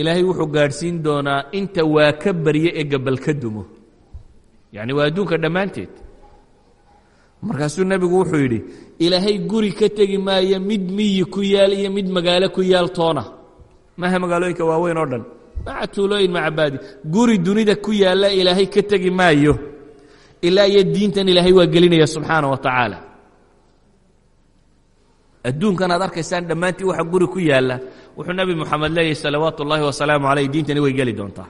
ilaahay wuxuu gaadhsiin doonaa inta waa ka barye ee gabal ka dumo. Yacni waa adduunka dhammaanteed. Markaasuu nebigu wuxuu yidhi ilaahay guri ka tegi maayo mid miyi ku yaal iyo mid magaalo ku yaal toona. Maaha magaalooyinka waaweyn oo dhan. Maca tuulooyin maca baadi guri dunida ku yaalla ilaahay ka tegi maayo. Ilaa iyo diintan ilaahay waa gelinaya subxaana wa tacaala adduunkan aad arkaysaan dhammaantii waxa guri ku yaalla. Wuxuu nebi moxamed leeyahy salawaatu ullaahi wasalaamu calayh diintani way geli doontaa.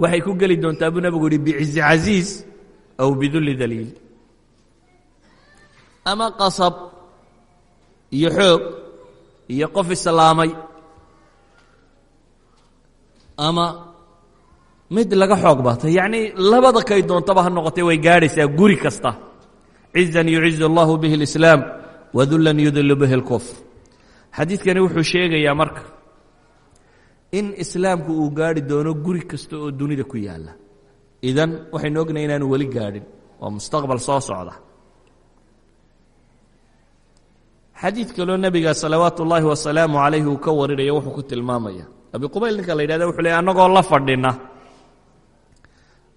Waxay ku geli doontaa buu nebigu yihi bicizi casiiz aw bidulli daliil. Ama qasab iyo xoog iyo qof islaamay ama mid laga xoog batay yacnii labada kay doontaba ha noqotay way gaadhaysaa guri kasta. Cizan yucizu allahu bihi اlislaam wadullan yudilu bihi اlkufr xadiidkani wuxuu sheegayaa marka in islaamku uu gaadhi doono guri kasta oo dunida ku yaalla. Idan waxaynu ognahay inaanu weli gaadhin waa mustaqbal soo socda. Xadiid kaloo nebiga salawaatu ullaahi wasalaamu calayhi uu ka warinaya wuxuu ku tilmaamaya. Abi qubayl ninka la yidhahda wuxuu leey annagoo la fadhina.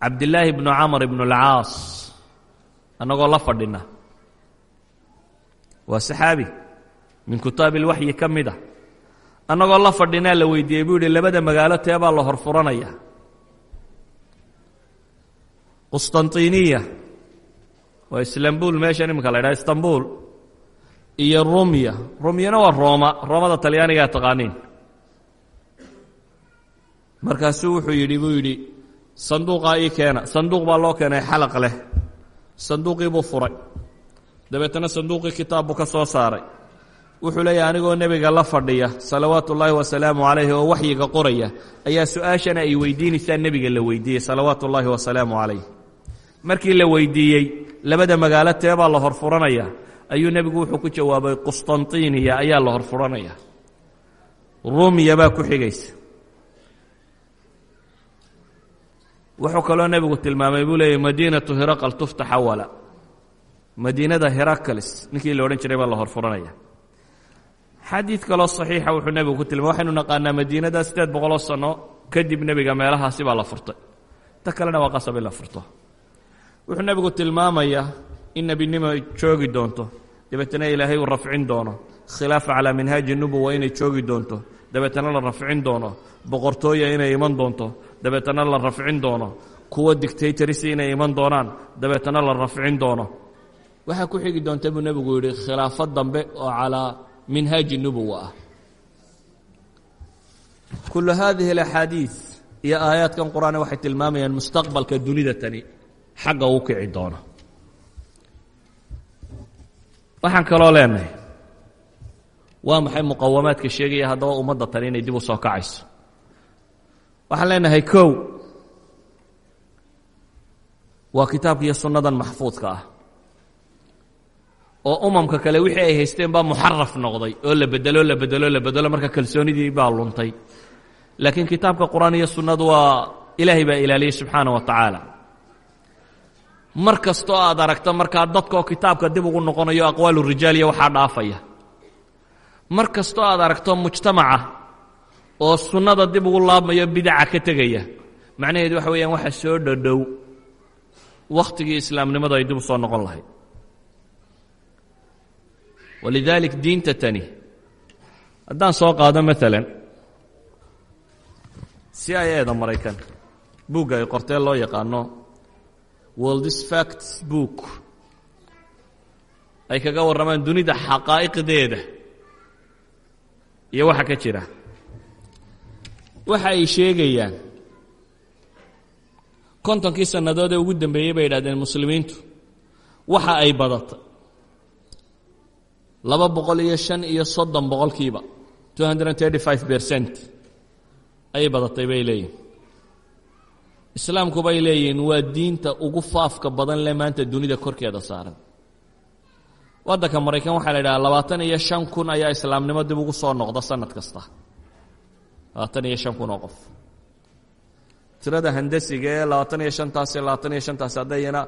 Cabdillaahi bnu camar ibnu alcaas annagoo la fadhina waa saxaabi. Min kutaabi ilwaxyi ka mid a annagoo la fadhinaa la weydiiyey buu labada magaalo teebaa la hor furanaya qustantiniya waa islambul meeshan iminka la ydhaha istanbul. Iyo rumya rumyana waa rooma. Roomada talyaanigaa taqaaniin. Markaasuu wuxuu yidhi buu yidhi sanduuqaa ii keena. Sanduuq baa loo keenay xalaq leh. Sanduuqii buu furay dabeetana sanduuqii kitaab buu ka soo saaray. Wuxuu leeyahy anigoo nebiga la fadhiya salawaatu ullaahi wasalaamu calayhi oo waxyiga qoraya ayaa su'aashana ay weydiinaysaa nebiga la weydiiyey salawaatu ullaahi wasalaamu calayh markii la weydiiyey labada magaalo teebaa la hor furanaya ayuu nebigu wuxuu ku jawaabay qustantiniya ayaa la hor furanaya rumiya baa ku xigaysa. Wuxuu kaloo nebigu tilmaamay buu leeyay madiinatu hiraqal tuftax awala madiinada herakalis ninkii la odhan jiray baa la hor furanaya xadiid kaloo saxiixa wuxuu nebigu ku tilmay waxaynu naqaanaa madiinada siddeed boqoloo sano kadib nebiga meelahaasi baa la furtay. Ta kalena waa qasab in la furto. Wuxuu nebigu tilmaamayaa in nebinimo joogi doonto dabeetana ilaahay uu rafcin doono. Khilaafa calaa minhaaji nubuwa inay joogi doonto. Dabeetana la rafcin doono. Boqortooya inay iman doonto. Dabeetana la rafcin doono. Kuwa dictatorisi inay iman doonaan. Dabeetana la rafcin doono waxaa ku xigi doonta buu nebigu yidhi khilaafo dambe oo calaa minhaaji nubuwa ah kullu haadihi alaxaadiid iyo aayaadkan qur'aane waxay tilmaamayaan mustaqbalka dunida tani xagga uu kici doono. Waxaan kaloo leenahay waa maxay muqawamaadka sheegaya haddaba ummadda tani inay dib u soo kacayso? Waxaan leenahay kow waa kitaabka iyo sunnadan maxfuudka ah oo umamka kale wixii ay haysteen baa muxaraf noqday oo la bedelo la bedelo la bedelo marka kalsoonidii baa luntay. Laakiin kitaabka qur'aan iyo sunnadu waa ilaahay baa ilaaliyey subxaana wa tacaala mar kastoo aad aragto markaa dadkaoo kitaabka dib ugu noqonayo aqwaalu rijaal iyo waxaa dhaafaya. Mar kastoo aad aragto mujtamaca oo sunnada dib ugu laabmayo bidaca ka tegaya macnaheedu waxa weeyaan waxa soo dhodhow wakhtigii islaamnimadu ay dib u soo noqon lahayd walidaalik diinta tani haddaan soo qaado maalan c i eda maraykan buugga ay qortee loo yaqaano worldis facts book. ay kaga warramaan dunida xaqaa'iqdeeda iyo waxa ka jira waxa ay sheegayaan kontonkii sannadood ee ugu dambeeyey bay yidhahdeen muslimiintu waxa ay badatay laba boqol iyo shan iyo soddon boqolkiiba two hundred thirty five percent. Ayay badatay bay leeyihiin islaamku bay leeyihiin waa diinta ugu faafka badan le maanta dunida korkeeda saaran. Waddanka maraykan waxaa la yidhaha labaatan iyo shan kun ayaa islaamnimo dib ugu soo noqda sanad kasta. Labaatan iyo shan kun oo qof. Tirada handasiga ee labaatan iyo shantaas iyo labaatan iyo shantaas haddayna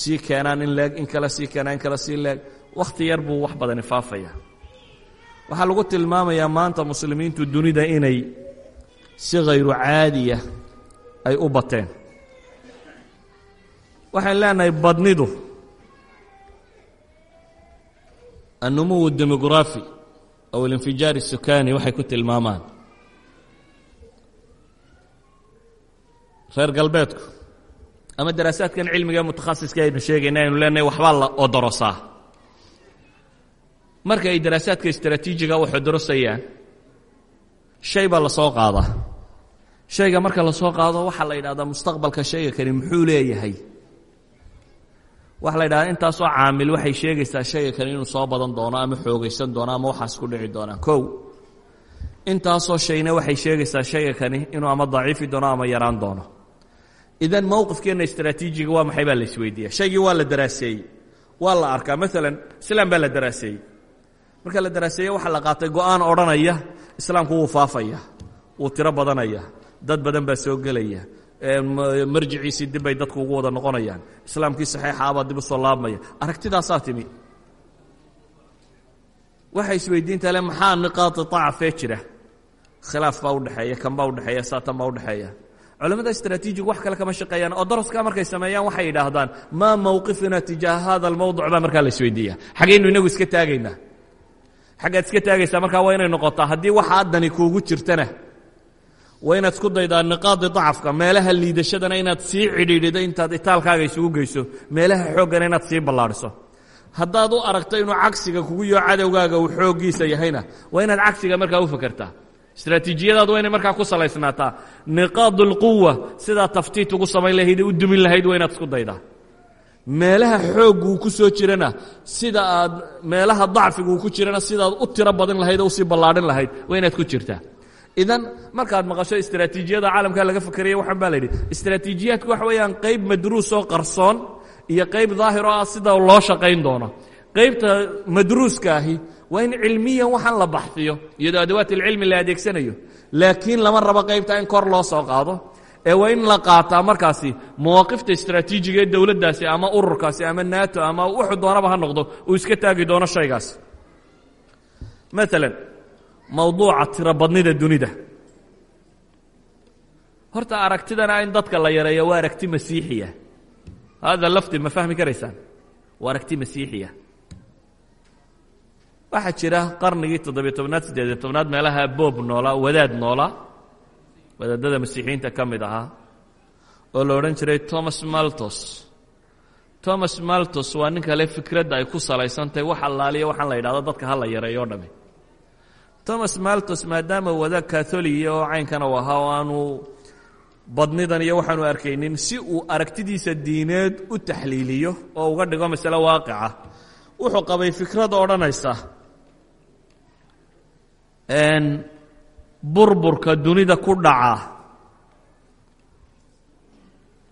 sii keenaan in leeg in kale sii keenaan in kale sii leeg wakhti yar buu wax badani faafaya. Waxaa lagu tilmaamayaa maanta muslimiintu dunida inay si khayru caadiya ay u bateen. Waxaan leenahay badnidu annumuw demografi aw alinfijaar الsukani waxay ku tilmaamaan. Reer galbeedku ama daraasaadkan cilmiga mutakhasiska aynu sheegayna aynu leenahay waxbaa la odorosaa marka ay daraasaadka istraatiijiga wax odorosayaan shay baa la soo qaadaa shayga marka la soo qaado waxaa la yidhahdaa mustaqbalka shayga kani muxuu leeyahay. Waxa la yidhahdaa intaasoo caamil waxay sheegaysaa shayga kani inuu soo badan doono ama xoogaysan doono ama waxaas ku dhici doonaa kow intaasoo shayna waxay sheegaysaa shayga kani inuu ama daciifi doono ama yaraan doono. Idan mowqifkeenna istraatiijiga waa maxay baa la isweydiiya shaygii waa la daraaseeyey waa la arkaa. Maalan islaam baa la daraaseeyey marka la daraaseeye waxaa la qaatay go'aan odhanaya islaamku wuu faafaya wuu tiro badanaya dad badan baa soo gelaya marjiciisii dib bay dadku ugu wada noqonayaan islaamkii saxiixaabaa dib u soo laabmaya. Aragtidaasaa timi. Waxay isweydiinta le maxaa niqaadi acafee jira? Khilaaf baa udhexeeya kan baa udhexeeya saatan baa udhexeeya culamada istraatiijigu wax kale kama shaqeeyaan oo daraska markay sameeyaan waxay yidhaahdaan maa mowqifuna tijaaha hada almowduc baa markaa la isweydiiya xaggaynu inagu iska taagaynaa xaggaad iska taagaysaa markaa waa inay noqotaa. Haddii waxa addani kuugu jirtana waa inaad isku daydaa niqaadi dacafka meelaha liidashadana inaad sii cidhiidhido intaad itaalkaaga isugu geyso meelaha xooggana inaad sii ballaadhiso. Haddaad u aragto inuu cagsiga kugu yoo cadowgaaga uu xooggiisa yahayna waa inaad cagsiga markaa u fakertaa istraatiijiyadaadu waa inay markaa ku salaysnaataa. Niqaad اlquwa sidaa taftiit ugu samayn lahayd u dumin lahayd waa inaad isku daydaa meelaha xoogguu ku soo jirana sida aad meelaha dacfiguu ku jirana sidaad u tiro badin lahayd oo u sii ballaadhin lahayd waa inaad ku jirtaa idan markaad maqasho istraatiijiyada caalamka laga fakeraya waxaan baa la yidhi istraatiijiyaadku waxa weeyaan qayb madruusoo qarsoon iyo qayb daahiroo ah sida loo shaqayn doono. Qaybta madruuska ahi waa in cilmiyan waxaan la baxfiyo iyadoo adawaat ilcilmi la adeegsanayo laakiin lama rabo qaybta in kor loo soo qaado ee waa in la qaataa markaasi mawaaqifta istraatiijiga ee dowladdaasi ama ururkaasi ama nato ama wuxuu doonaba ha noqdo uu iska taagi doono shaygaasi maalan mowduuca tirobadnida dunida. Horta aragtidana in dadka la yareeyo waa aragti masiixiya. Hada lafdi ma fahmi karaysaan? Waa aragti masiixiya. Waxaa jira qarnigii toddobiyo tobnaad siddeediyo tobnaad meelaha boob noolaa wadaad noolaa wadaadada masiixiyiinta ka mid ahaa oo la odhan jiray thomas maltos thomas maltos waa nin kale fikradda ay ku salaysantahay wax allaaliya waxaan la yidhahdo dadka ha la yareeyo o dhami. Thomas maltos maadaama wadaad katholiya oo caynkan u ahaa oo aanu badnidan iyo waxaanu arkaynin si uu aragtidiisa diineed u taxliiliyo oo uga dhigo masale waaqica wuxuu qabay fikrada odhanaysa burburka dunida ku dhaca.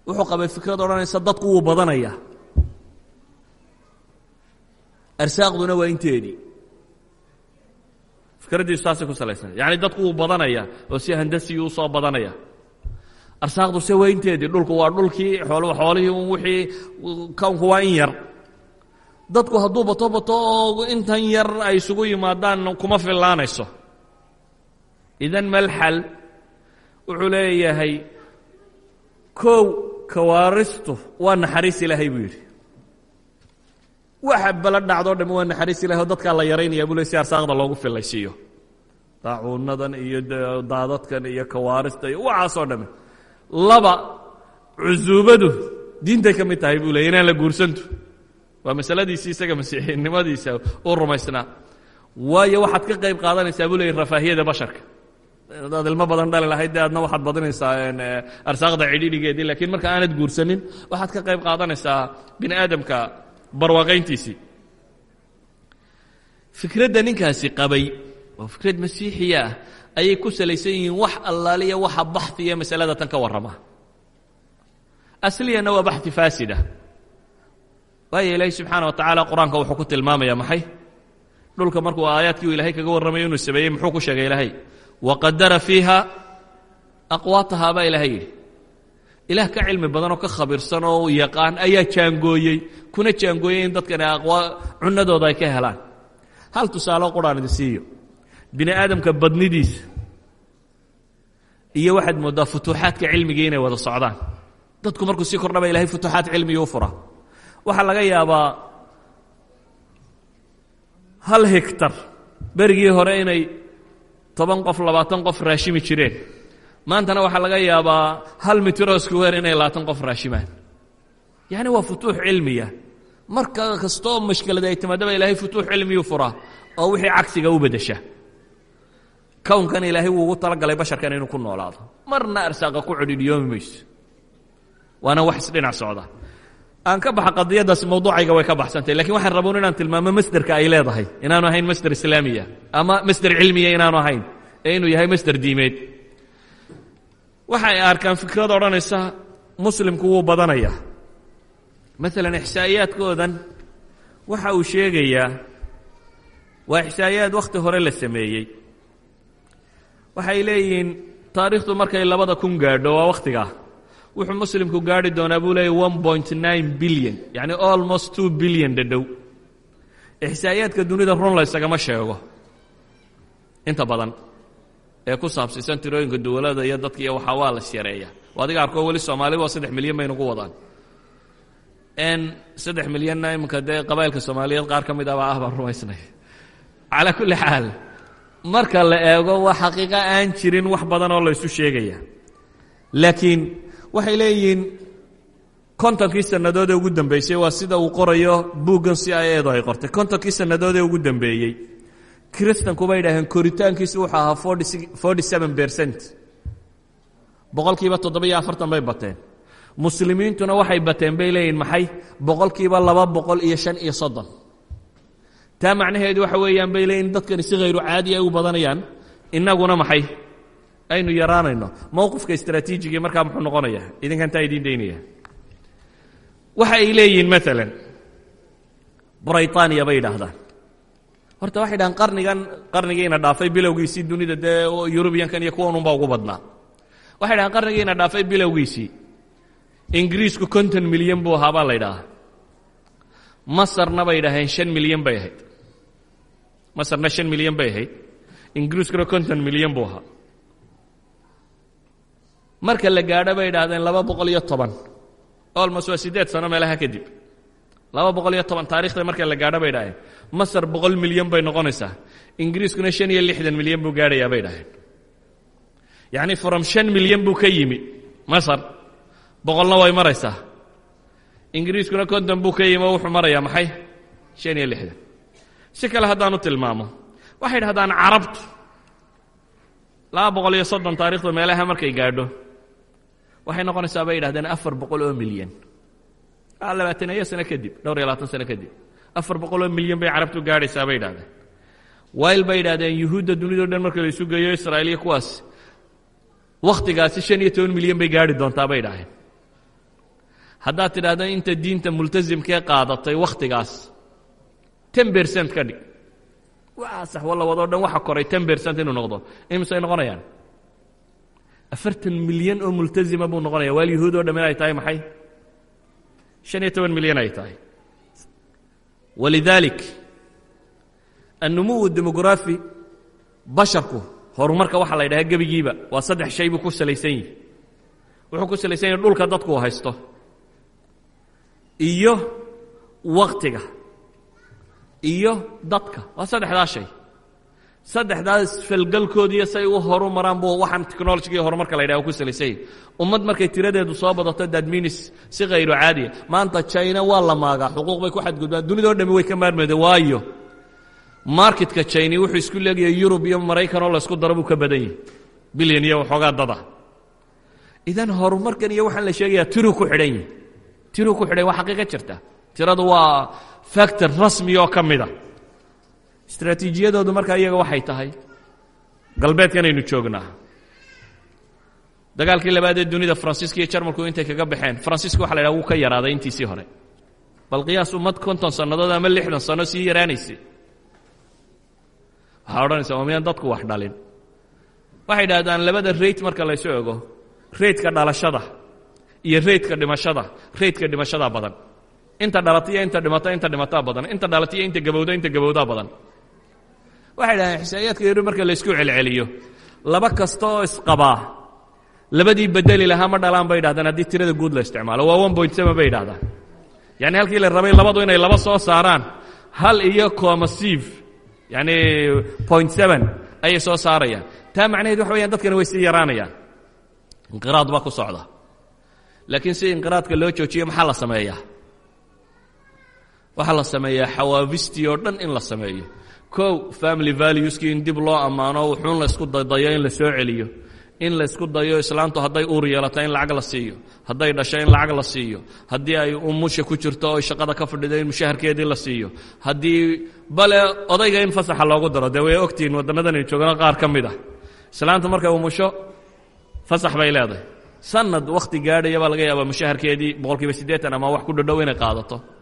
Wuxuu qabay fikrad odhanaysa dadku wuu badanaya. Arsaaqduna waa inteedii fikraddiisu saasay ku salaysan yacni dadku wuu badanaya oo si handasiyu u soo badanaya. Arsaaqdu se waa inteedii dhulku waa dhulkii xool xoolihii un wixii kownku waa in yar. Dadku hadduu bato bato oo intan yar ay isugu yimaadaan kuma fillaanayso idan malxal wuxuu leeyahay kow kawaaristu waa naxariis ilaahay buu yidhi. Waxa bala dhacdoo dhamme waa naxariis ilahay oo dadkaa la yaraynaya buu le si arsaaqda loogu filaysiiyo daacuunadan iyo daadadkan iyo kawaarista iyo waxaasoo dhamme laba cusuubadu diintay ka mid tahay buu leey inaan la guursantu. Waa masaladiisii isaga masiixinimadiisa u rumaysnaa. Waayo waxaad ka qayb qaadanaysaa buu leeyay rafaahiyada basharka hadaad ilmo badan dhali lahayd dee aadna waxaad badinaysaa arsaaqda cidhiidhigeedii. Lakiin marka aanad guursanin waxaad ka qayb qaadanaysaa bini aadamka barwaaqayntiisii fikradda ninkaasi qabay oo fikrad masiixiya ah ayay ku salaysan yihiin wax allaaliya waxa baxhiya masalada tan ka warrama. Asliyana waa baxi faasida. Waayo ilaahay subxaana wa tacaala qur'aanka wuxuu ku tilmaamaya maxay? Dhulka markuu aayaadkii u ilahay kaga warramayo inuu sameeyey muxuu ku sheegay ilaahay waqadara fiiha. Aqwaatahaa baa ilaahay yidhi ilaah ka cilmi badan oo ka khabiirsan oo yaqaan ayaa jaangooyey kuna jaangooyey in dadkani aqwaa cunadooda ay ka helaan. Hal tusaaloo quraan idi siiyo. Bini aadamka badnidiisa iyo waxaad mooddaa futuuxaadka cilmigii inay wada socdaan. Dadku markuu sii kordhaba ilahay futuuxaad cilmigii u fura. Waxaa laga yaabaa hal hegtar berigii hore inay toban qof labaatan qof raashimi jireen maantana waxaa laga yaabaa hal mitro square inay labaatan qof raashimaan. Yacni waa futuux cilmiya. Marka kastoo mashkelada ay timaadaba ilaahay futuux cilmiyuu furaa oo wixii cagsiga u beddesha kownkan ilaahay wuu ugu talagalay basharkan inuu ku noolaado. Marna arsaaqa ku codhidhiyoomi mayso. Waana wax isdhinac socda aan ka baxa qadiyadaasi mawduucayga way ka baxsantay laakiin waxaan raboon inaan tilmaamo masderka ay leedahay. Inaanu ahayn masder islaamiya ama masder cilmiya inaanu ahayn. Ee inuu yahay masder diimeed. Waxay arkaan fikrad odhanaysa muslimku wuu badanaya. Maalan ixsaa'iyaadkoodan waxa uu sheegayaa waa ixsaa'iyaad wakhti hore la sameeyey. Waxay leeyihiin taariikhdu markay labada kun gaadho waa wakhtigaa wuxuu muslimku gaari doonaa buu nine billion yacni almost two billion dhadhow ixsaa'iyaadka dunida run laysagama sheego. Inta badan ee ku saabsiisan tirooyinka dowladda iyo dadka iyo waxaa waa las yareeya adiga arkoo weli soomaaliba waa saddex milyan baynu ku wadaan. Saddex milyanna iminka dee qabailka soomaaliyeed qaar ka mid abaa ah baan rumaysnay. Calaa kulli xaal marka la eego waa xaqiiqa aan jirin wax badan oo laysu sheegaya. Laakiin waxay leeyihiin kontonkii sannadood ee ugu dambeysay waa sida uu qorayo buuggan si ay eedu ay qortay. Kontonkii sannadood ee ugu dambeeyey kristanku bay idhaaheen koritaankiisu wuxuu ahaa forty seven boqolkiiba toddoba-iyo afartan bay bateen. Muslimiintuna waxay bateen bay leeyihiin maxay? Boqolkiiba laba boqol iyo shan iyo soddon. Taa macnaheedu waxa weeyaan bay leeyihiin dadkani si hayru caadi ay u badanayaan. Innaguna maxay aynu yaraanayno. Mowqifka istraatiijigii markaa muxuu noqonaya idinkan taa idiin daynaya waxa ay leeyihiin maalan braytaniya bay yidhaahdaan. Horta waxay dhahaan qarnigan qarnigiina dhaafay bilowgiisii dunida dee yurubiyankan iyo kuwanunbaa ugu badnaa. Waxay dhahaan qarnigiina dhaafay bilowgiisii. Ingiriisku konton milyan buu ahaa baa la ydhahaa masarna bay dhaheen shan milyan bay ahayd. Masarna shan milyan bay ahayd. Ingiriiskuna konton milyan buu ahaa marka la gaadho bay idhaahdeen laba boqol iyo toban. Olmos waa siddeed sano meelaha kadib laba boqol iyo toban marka la gaadho bay idhahdeen masar boqol milyan bay noqonaysaa. Ingiriiskuna shan iyo lixdan milyan buu gaadhayaa bay idhahdeen yacni from shan milyan buu ka yimi masar. Boqolna way maraysaa. Ingiriiskuna konton buu ka yimi wuxuu marayaa maxay? Shan iyo lixdan. Si kale haddaanu tilmaamo waxay dhahdaan carabtu. Laba boqol meelaha markay gaadho waxay noqonaysaa bay yidhahdeen afar boqol oo milyan. Labaataniyo sano kadib dhowr iyo labaatan sano kadib. Afar boqol oo milyan bay carabtu gaadhaysaa bay yidhahdeen. Wayl bay yidhahdeen yuhuudda dunidao dhan marka la geeyo israa'iil iyo kuwaas wakhtigaasi shan iyo toban milyan bay gaadhi doontaa bay idhahdeen haddaad tidhaahdo inta diinta multasimkee qaadatay wakhtigaas ten bercent ka dhig. Waa sax walla wadoo dhan waxa koray ten bercent inuu noqdo. Imisay noqonayaan afartan milyan oo multasima buu noqonaya. Waal yuhuud oo dhammin ay tahay maxay? Shan iyo toban milyan ay tahay. Walidaalik annumuwu demografi basharku horumarka waxaa la ydhahaa gebigiiba waa saddex shay buu ku salaysan yihi wuxuu ku salaysan yahi dhulka dadku haysto iyo waktiga iyo dadka. Waa saddexdaa shay saddexdaas falgalkoodiiyo say u horu maraan buu waxaan technologigii horumarka la ydhaha ku salaysan yahi ummad markay tiradeedu soo badato dadminis si khayru caadiya maanta china waa la maagaa xuquuq bay ku xadgudbaan dunidao dhami way ka maarmeede waayo. Marketka china wuxuu isku leegayahay yurub iyo maraykan oo laysku daro buu ka badan yahi bilyan iyo waxoogaa dada. Idan horumarkan iyo waxaan la sheegayaa tiruu ku xidhan yihi tiruu ku xidhan waa xaqiiqa jirta. Tiradu waa factor rasmi oo ka mida istraatiijiyadoodu markaa iyaga waxay tahay. Galbeedkanaynu joognaa. Dagaalkii labaad ee dunida faransiiska iyo jarmalku intay kaga baxeen faransiiska waxa la ydhaha wuu ka yaraaday intiisii hore. Bal qiyaas ummad konton sannadood ama lixdan sanno sii yaraanaysay waxaa odhanaysa dadku wax dhalin? Waxay idhahdaan labada rate marka laysu ego raydka dhalashada iyo raydka dhimashada raydka dhimashadaa badan. Inta dhalata inta dhimata inta dhimataa badan. Inta dhalata inta gabowda inta gabowdaa badan waxay dhahdeen xisaa'iyaadka yaro marka laysku celceliyo laba kasta oo isqabaa labadii bedeli lahaa ma dhalaan bay idhahdaan haddii tirada guud la isticmaalo. Waa one point seven bay idhahdaan yacni halkii la rabay labadu inay laba soo saaraan hal iyo comasive yacni point seven ayay soo saarayaan. Taa macnaheed waxa weyaan dadkani way sii yaraanayaan. Inqiraad baa ku socda. Laakiin si inqiraadka loo joojiyo maxaa la sameeyaa? Waxaa la sameeyaa xawaabistii oo dhan in la sameeyo kow family valueskii in dib loo ammaano wuxuun la isku dadayo in la soo celiyo. In la isku dayo islaantu hadday uur yeelato in lacag la siiyo. Hadday dhasho in lacag la siiyo. Haddii ay umusha ku jirto oo shaqada ka fadhido in mushaharkeedii la siiyo. Haddii bale odayga in fasaxa loogu daro dee way ogtihiin waddannadan aynu joogano qaar ka mid ah. Islaanta markay umusho fasax bay leedahay. Sanad wakhti gaadhaya baa laga yaabaa mushaharkeedii boqol kiiba ama wax ku dhodhow inay qaadato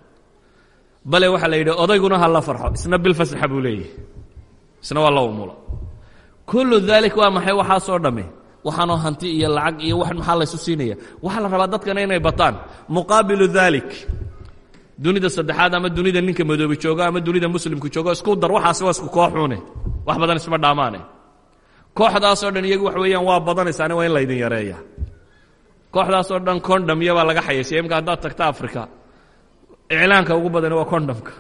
bale waxaa la yidhi odayguna ha la farxo. Isna bil fasaxa buu leeyahay. Isna waa la umulo kullu daalik waa maxay? Waxaasoo dhamme waxaanoo hanti iyo lacag iyo wax maxaa laysu siinaya? Waxaa la rabaa dadkana inay bataan. Muqaabilu daalik dunida saddexaad ama dunida ninka madoobi joogo ama dunida muslimku joogo isku dar. Waxaasi waa isku kooxuune wax badan isma dhaamaane. Kooxdaasoo dhan iyagu wax weeyaan waa badanaysaani waa in laydin yareeya kooxdaasoo dhan condom iyabaa laga xayaysiya imka haddaad tagta africa iclaanka ugu badani waa condomka.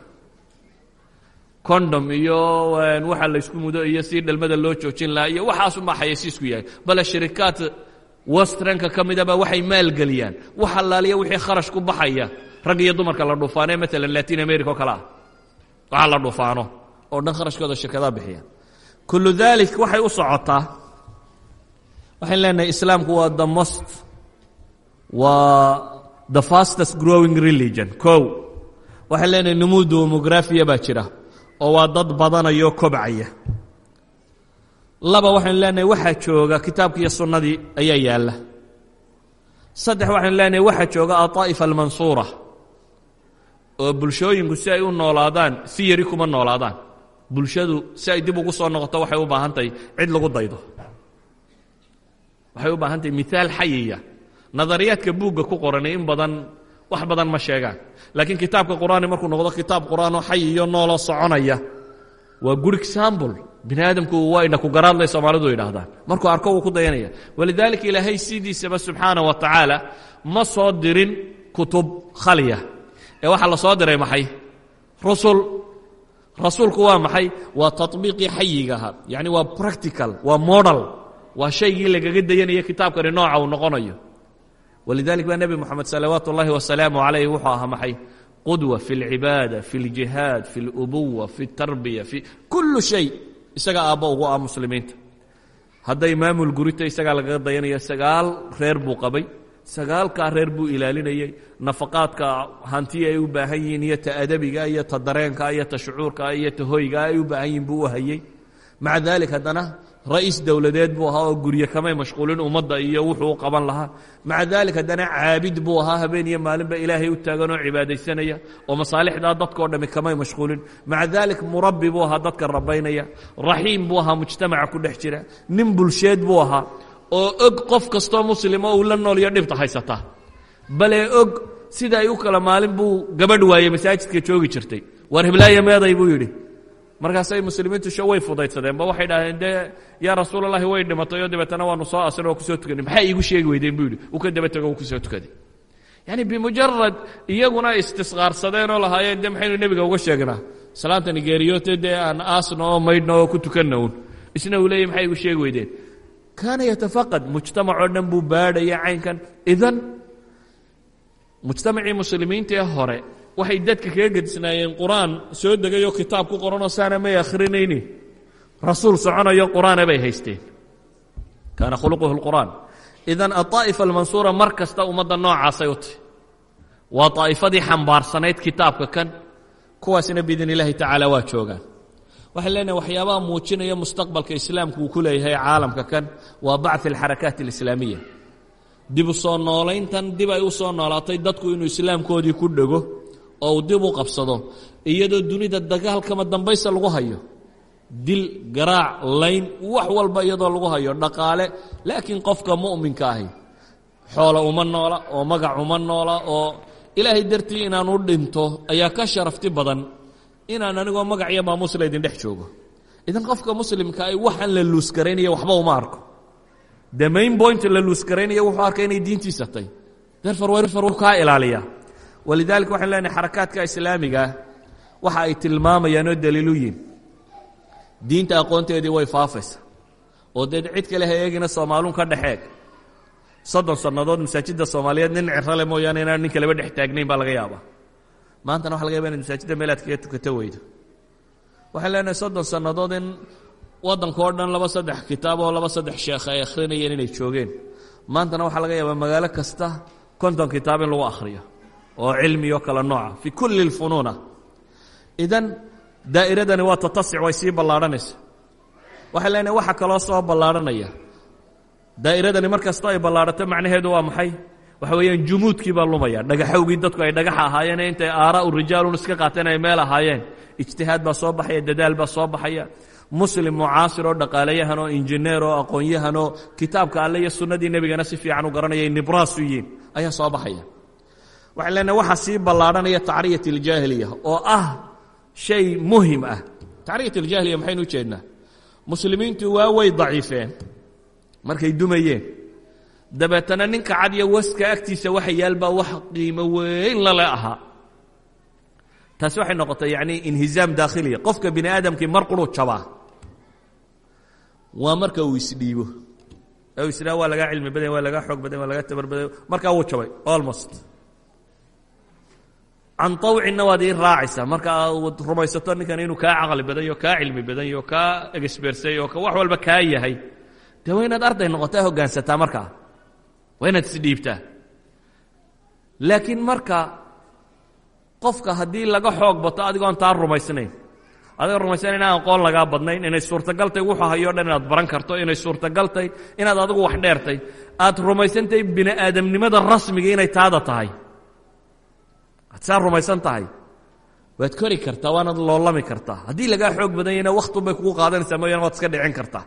Condom iyo waxa laysku mudo iyo si dhalmada loo joojin lahaa iyo waxaasunbaa xayaysiisku yahay. Bale shirikaad westranka ka midaba waxay maalgeliyaan. Wax allaaliya wixii kharash ku baxaya. Rag iyo dumarka la dhuufaanee maalan latin america oo kale ah. Waxaa la dhuufaano oo dhan kharashkooda shirkadaha bixiya kullu dalik waxay u socotaa. Waxayn leenahay islaamku waa the most waa the fastest growing religion kow. Waxaan leenahay numuud demografiya baa jira oo waa dad badanayoo kobcaya. Laba waxaynu leenahay waxaa jooga kitaabki iyo sunnadii ayaa yaalla. Saddex waxaynu leenahay waxaa jooga aطaa'ifa almansuura oo bulshooyinku si ay u noolaadaan si yari kuma noolaadaan. Bulshadu si ay dib ugu soo noqoto waxay u baahan cid lagu daydo. Waxay u baahan tahay xayiya nadariyaadka buugga ku qorani in badan wax badan ma sheegaan. Laakiin kitaabka qur'aani markuu noqdo kitaab qur'aanoo xay iyo nooloo soconaya waa good example. Bini aadamku waa indhaku garaadlay soomaalidu yidhaahdaan. Markuu arko wuu ku dayanaya walidaalika ilaahay sidiisaba subxaana wa tacaala ma soo dirin kutub khaliya. Ee waxaa la soo diray maxay? Rusul. Rasuulku waa maxay? Waa taطbiiqii xayiga yacni waa practical waa model waa shaygii lagaga dayanaya kitaabkani nooca uu noqonayo walidalik baa nebi moxamed salawaatu اllahi wasalaamu calayh wuxuu ahaa maxay qudwa fi اlcibaada fi اljihaad fi اlubuwa fi اtarbiya fi kullu shay isaga aabbo ugu ah muslimiinta hadday maamul gurita isagaa lagaga dayanaya sagaal reer buu qabay sagaalkaa reer buu ilaalinayey nafaqaadka hanti ay u baahan yihiin iyo ta adabiga iyo ta dareenka iyo ta shucuurka iyo ta hoyga ay u baahan yihin buu u hayey maca dalik haddana ra'iis dowladeed buu ahaa oo gurye kamay mashquulin ummadda iyo wuxuu u qaban lahaa maca dalik haddana caabid buu ahaa habeen iyo maalinba ilaahay u taagan oo cibaadaysanaya oo masaalixdaa dadkao dhami kamay mashquulin maca dalik murabbi buu ahaa dadka rabaynaya raxiim buu ahaa mujtamaca ku dhex jira nin bulsheed buu ahaa oo og qof kastoo muslimo uu la nool iyo dhibta haysata bale og sida u kala maalin buu gabadh waayey masaajidka joogi jirtay war heblaaya meeday buu yidhi markaasay muslimiintu sho way fudaydsadeen ba waxay dhahdeen dee yaa rasuulalahi way dhimatay oo dabeetana waanu soo asrin oo ku soo tukanay maxay iigu sheegi weydeen buu yidhi uu ka daba tego uu ku soo tukaday yani bimujarad iyaguna istisqaarsadeen oo lahaayeen de maxaynu nebiga uga sheegnaa? Salaanta nigeeriyote dee aan aasno oo maydhno oo ku tukanna un isna uu leeyay maxay igu sheegi weydeen? Kaana yatafaqad mujtamacoo dhan buu baadhaya caynkan. Idan mujtamacii muslimiinta ee hore waxay dadka kaga gedisnaayeen qur-aan soo degayoo kitaab ku qoranoo saana may akhrinayni rasuul soconayo qur-aana bay haysteen kaana khuluquhu lqur'aan idan aطaa'ifa almansuura mar kasta ummadda noocaasay u tahy waa daa'ifadii xambaarsanayd kitaabka kan kuwaasina biidn illaahi tacaala waa joogaan waxaan leenahay waxyaabaha muujinaya mustaqbalka islaamku uu ku leeyahay caalamka kan waa bacث اlxarakaat اlislaamiya dib u soo noolayntan dib ay u soo noolaatay dadku inuu islaamkoodii ku dhego oo dib u qabsado iyadoo dunida dagaalkama dambaysa lagu hayo. Dil garaac layn wax walba iyadoo lagu hayo dhaqaale laakiin qofka mu'minka ahi xoola uma noola oo magac uma noola oo ilaahay dartii inaan u dhinto ayaa ka sharafti badan inaan anigoo magac iyo maamuusla idin dhex joogo. Idan qofka muslimka ay waxaan la luusgaraynaya waxba uma arko. The main point la luusgaraynaya wuxuu arkay inay diintiisa tay therefore kaa ilaaliya walidaalika waxaan leenahay xarakaadka islaamigaa waxa ay tilmaamayaan oo daliilu yihiin diinta aqoonteedii way faafaysa oo dee cid kale ha soomaalun ka dhexeeg. Soddon sannadood masaajidda soomaaliyeed nin cirale mooyaane inaan nin kaleba dhex taagnayn baa laga yaabaa. Maantana waxa laga yaba inad masaajidda meelaad kaga tukato weydo. Waxaan leenahay soddon sannadood in waddanka oo dhan laba saddex kitaab oo laba saddex sheekh ay akhrinayeen inay joogeen. Maantana waxaa laga yaabaa magaalo kasta konton kitaab in lagu akhriyo oo cilmiyo kala nooca. Fii kulli lfunuuna idan daa'iradani waa tatasic way sii ballaadhanaysa. Waxay leenahay waxa kaloo soo ballaadhanaya. Daa'iradani mar kastoo ay ballaadhato macnaheedu waa maxay? Waxa weeyaan jumuudkii baa lumaya. Dhagaxowgii dadku ay dhagaxa ahaayeen intay aaraa'u rijaalun iska qaateen ay meel ahaayeen. Ijtihaad baa soo baxaya dadaal baa soo baxaya. Muslim mucaasir oo dhaqaalayahan oo injineer oo aqoon-yahan oo kitaabka alle iyo sunnadii nebigana si fiican u garanayay nibraasu yihiin. Ayaa soo baxaya waxay leenahay waxaa sii ballaadhanaya tacriyat aljaahiliya oo ah shay muhiim ah. Tacriyat aljaahiliya maxaynu u jeednaa? Muslimiintu waa way daciifeen markay dumayeen. Dabeetana ninka cad iyo waska agtiisa waxa yaalbaa wax qiimo weyn lale ahaa taasi waxay noqotay yani inhizaam daakhiliya. Qofka bini aadamkii mar quruu jabaa waa marka uu isdhiibo. U isdhaa waa lagaa cilmi badan waa lagaa xoog badan waa lagaa tabar badan markaa wuu jabay almost can awcinna waad ii raacaysaa marka aad rumaysato ninkan inuu kaa caqli badan yo kaa cilmi badan yo kaa egesbersay oo wax walba kaa yahay dee waa inaad arday noqotaa hoggaansataa markaa waa inaad isdhiibtaa laakiin marka qofka haddii laga xoog bato adigoon taa rumaysnayn adigoo rumaysnayn inaan aqoon lagaa badnayn inay suurtagaltay wuxuu hayoo dhan inaad baran karto inay suurtagaltay inaad adigu wax dheertay aad rumaysantahay bini aadamnimada rasmiga inay taada tahay aad saa rumaysan tahay waad kori kartaa waanaad loolami kartaa. Haddii lagaa xoog badan yahna wakhtunbay kugu qaadanaysaa mooyaane waad iska dhicin kartaa.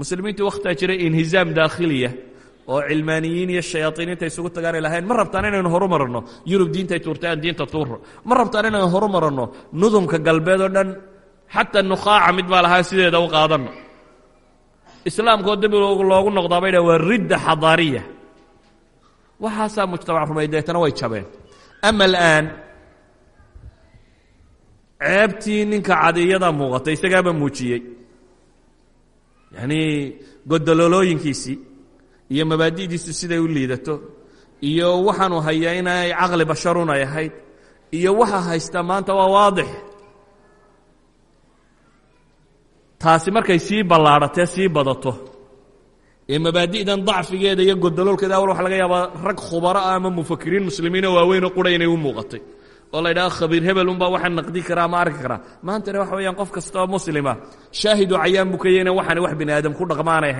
Muslimiintu wakhtaa jiray inhizaam daakhiliya oo cilmaaniyiin iyo shayaaiiniinta isugu tagaanay lahayn. Ma rabtaan inaynu horu maranno yurub diintay tuurtay aan diinta tuuro ma rabtaan inaynu horu maranno nudumka galbeed oo dhan xataa nukhaaca mid baa lahaa sideeda u qaadanno. Islaamkoo dib loogu noqdaa bay dhah waa ridda xadaariya waxaasaa mujtamac rumay deetana way jabeen ama alaan ceebtii ninka cadiyadaa muuqatay isagaaba muujiyey yanii godololooyinkiisii iyo mabaadi'diisu siday u liidato iyo waxaanu hayaa inay caqli basharun ay ahayd iyo waxa haysta maanta waa waadix taasi markay sii ballaadhatee sii badato ee mabaadi'dan dacfigeeda iyo godoloolkeeda awal waxa laga yaabaa rag khubaro ah ama mufakiriin muslimiinoo waaweynoo qura inay u muuqatay. Oo la khabiir hebel unbaa waxaan naqdi karaa ama arki karaa. Maantana waxa weyaan qof kastaoo muslima shaahidu cayaan bukayena waxaana wax bini aadam ku dhaqmaanay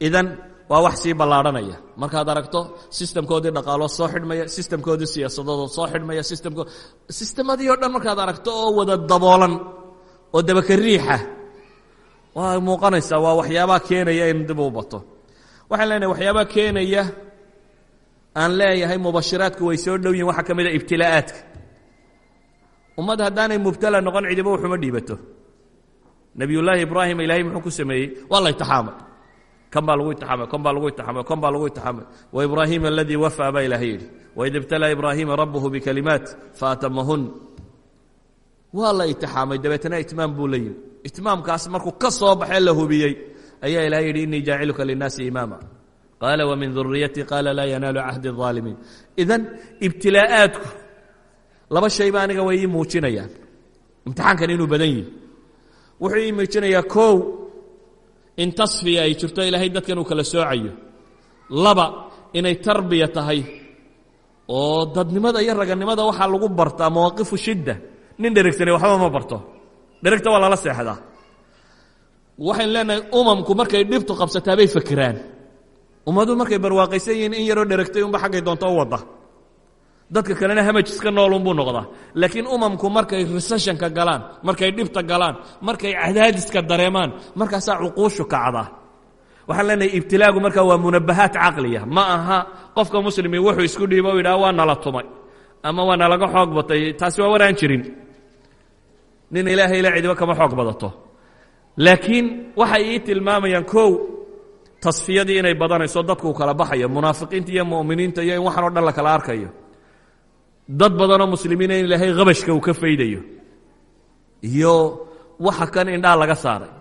idan waa wax sii ballaadhanaya markaad aragto sistamkoodii dhaqaaloo soo xidhmaya sistamkoodii siyaasadoodoo soo xidhmaya sistamko sistemadii o dhan markaad aragto oo wada daboolan oo dabaka riixa waa muuqanaysaa waa waxyaabaha keenaya in dib u bato. Waxaan leenahay waxyaabaha keenaya aan leeyahay mubashiraadku way soo dhow yihiin waxaa ka mid a ibtilaa'aadka. Ummad haddaanay mubtala noqon cidiba waxuma dhiibato. Nebiyullaahi ibraahim ilaahay muxuu ku sameeyey waa la itixaamay baa lagu itixaamay kan baa lagu itixaamay kan baa lagu itixaamay wa ibraahiima aladii wafaa baa ilaahay yidhi. Waid ibtalaa ibraahiima rabbuhu bikalimaat faatamahun waa la itixaamay dabeetana itmaam buu la yimi itmaamkaas markuu ka soo baxee la hubiyey ayaa ilahay yidhi inii jaaciluka linnaasi imaama qaala wamin duriyati qaala laa yanaalu cahdi الظaalimiin idan ibtilaa'aadku laba shayba aniga way ii muujinayaan imtixaankan inuu badan yihi wuxuu ii muujinayaa kow in tasfiya ay jirto ilaahay dadkan uu kala soocayo laba inay tarbiya tahay oo dadnimada iyo raganimada waxaa lagu bartaa mawaaqifu shidda nin dheregsani waxba ma barto. Dheregta waa lala seexdaa. Leenahay umamku markay dhibtu qabsataa bay fakiraan. Ummadu markay barwaaqaysan yihiin in yaroo dheregtay unba xaggay doonto u wadda. Dadka kalena hamaj iska noolunbuu noqdaa. Laakiin umamku markay resessionka galaan markay dhibta galaan markay cadaadiska dareemaan markaasaa cuquushu kacdaa. Waxaan leenahay ibtilaagu markaa waa munabahaat caqliya. Ma aha qofka muslimi wuxuu isku dhiibo o yidhaha waa nala tumay. Ama waa nalaga xoog batay. Taasi waa waraan jirin nin ilaahay la cidiba kama xoog badato. Laakiin waxay ii tilmaamayaan kow tasfiyadii inay badanayso dadkuu kala baxayo munaafiqiinta iyo mu'miniinta iyo in waxan o dhan la kala arkayo. Dad badanoo muslimiina in ilaahay habashka uu ka faydayo. Iyo waxa kan indhaa laga saaray.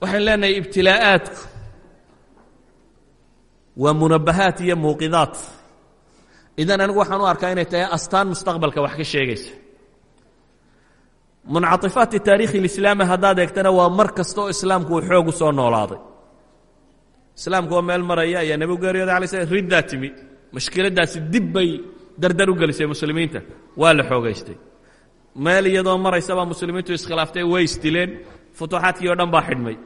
Waxaan leenahay ibtilaa'aadku waa munabahaat iyo muuqidaat. Idan anigu waxaan u arkaa inay tahay astaan mustaqbalka wax ka sheegaysa muncaطifaati taarikhi اlislaami haddaad eegtana waa mar kasta oo islaamku uu xoog u soo noolaaday. Islaamku oo meel maraya ayaa nebigu geeriyooda alay slam riddaa timi mashkiladdaasi dib bay dardar u gelisay muslimiinta. Waa la xoogaystay. Meel iyadoo maraysabaa muslimiintu iskhilaaftay way isdileen futuuxaadkii oo dhan baa xidhmay.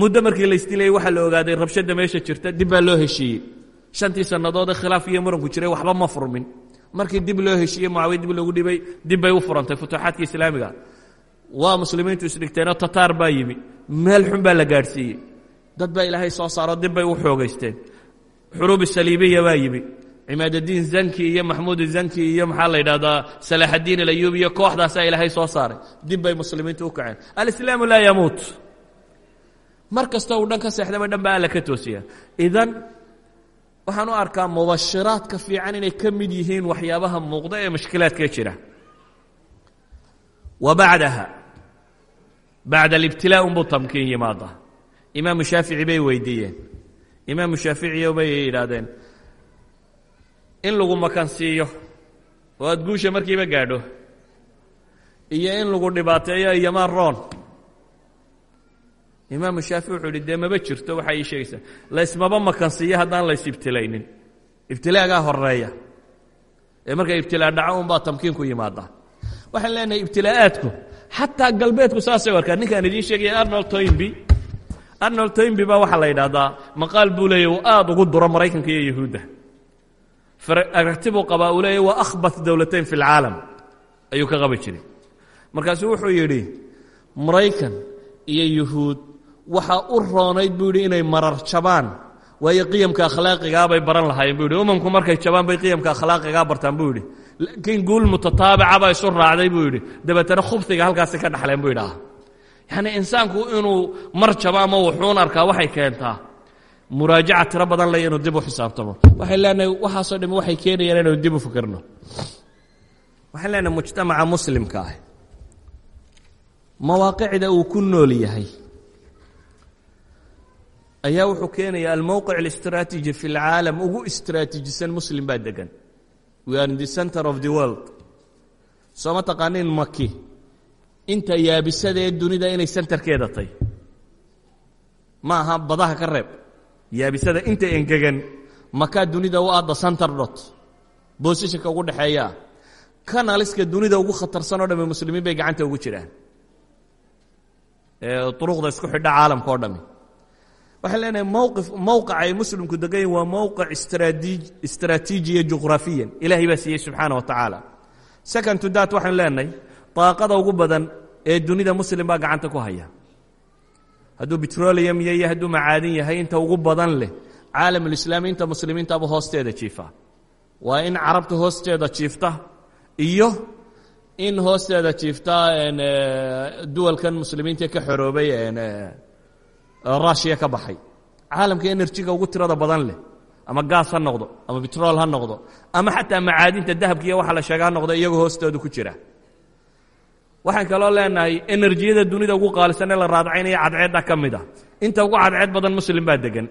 Muddo markii la isdilayay waxaa la ogaaday rabshadda meesha jirta dib baa loo heshiiyey. Shantii sannadoodee khilaaf iyo ma furmin markii dib loo heshiiyey mucaawiya dib loogu dhibay dib bay u furantay futuuxaadka islaamiga. Waa muslimiintu isdhigteenoo tataar baa yimi meel xun baa la gaadhsiiyey. Dad baa ilaahay soo saaro dib bay u xoogaysteen. Xuruubi saliibiya baa yimi cimaadadiin zanki iyo maxmuud zanki iyo maxaa la yidhahdaa salaaxaddiin alayuub iyo kooxdaasaa ilaahay soo saaray. Dib bay muslimiintu u kaceen. Alislaamu laa yamuut. Mar kasta uu dhan ka seexdaba dhan baa alla ka toosiya idan waxaan u arkaa mubashiraadka fiican inay ka mid yihiin waxyaabaha muuqda ee mashkilaadka jira. Wa bacdaha bacda alibtilaa unbuu tamkiin yimaada. Imaamu shaafici bay weydiiyeen. Imaamu shaaficiyo bay yidhaahdeen in lagu makansiiyo oo aada guusha markiiba gaadho iyo in lagu dhibaateeyo iyomaan roon imaamu shaafici wuxuu dee maba jirto waxay ii sheegaysaa. Laysmaba makansiiyo haddaan lays ibtilaynin ibtilaagaa horreeya ee marka ibtilaa dhaco unbaa tamkiinku yimaada waxaan leenahay ibtilaa'aadku xataa galbeedku saasay u ninkaan idiin sheegaya arnold toynby arnold toynby baa waxaa la yidhaahdaa maqaal buu leeya uu aada ugu duro maraykanka iyo yahuudda aragti buu qabaa uu leeya waa akhbat dowlatayn fi jiray. Markaasuu wuxuu yidhi maraykan iyo yuhuud waxaa u roonayd buu inay marar jabaan. Waayo qiyamka akhlaaqigaa bay baran lahaayeen buu yidhi. Umamku markay jabaan bay qiyamka akhlaaqigaa bartaan buu yidhi. Laakiin guul mutataabica baa isu raacday buu yidhi. Dabeetana khubsiga halkaasi ka dhaxleen buu yidhi ah. Yacni insaanku inuu mar jabo ama wuxuun arkaa waxay keentaa. Muraajaca tiro badan le inuu dib u xisaabtamo. Waxay leenahay waxaasoo dhami waxay keenayaan inaynu dib u fikirno. Waxaan leenahay mujtamaca muslimka ah mawaaqicda uu ku nool yahay ayaa wuxuu keenaya almowqic اlistraatiji fi اlcaalam ugu istraatiijisan muslim baa degan we are in the center of the world. Sooma taqaanin maki inta yaabisadee dunida inay sentarkeeda tahy ma aha badaha ka reeb. Yaabisada inta engegan makaa dunida u adda center dot. Boosishanka ugu dhexeeyaa kanaliska dunida ugu khatarsan o dhami muslimiin bay gacanta ugu jiraan. Uruqda isku xidha caalamka o dhami waxaan leenahay mowqif mowqic ay muslimku degan yihiin waa mowqic istraatiij istraatiijiya juqraafiyan. Ilaahay baa siiyey subxaana wa tacaala. Second to that waxaan leenahay daaqada ugu badan ee dunida muslim baa gacanta ku haya. Hadduu betrolium iyo iyo hadduu macaadin yahay inta ugu badan leh caalamulislaami inta muslimiintaba hoosteeda jiifa. Waa in carabta hoosteeda jiifta iyo in hoosteeda jiifta duwalkan muslimiinta ka xoroobay rushiya ka baxay. Caalamka enerjiga ugu tirada badan leh ama gaas ha noqdo ama betrol ha noqdo ama xataa macaadinta dahabka iyo waxa la sheega noqdo iyagoo hoostooda ku jira. Waxaan kaloo leenahay enerjiyada dunida ugu qaalisan ee la raadacaynaya cadceedda ka inta ugu cadceed badan muslim baa degan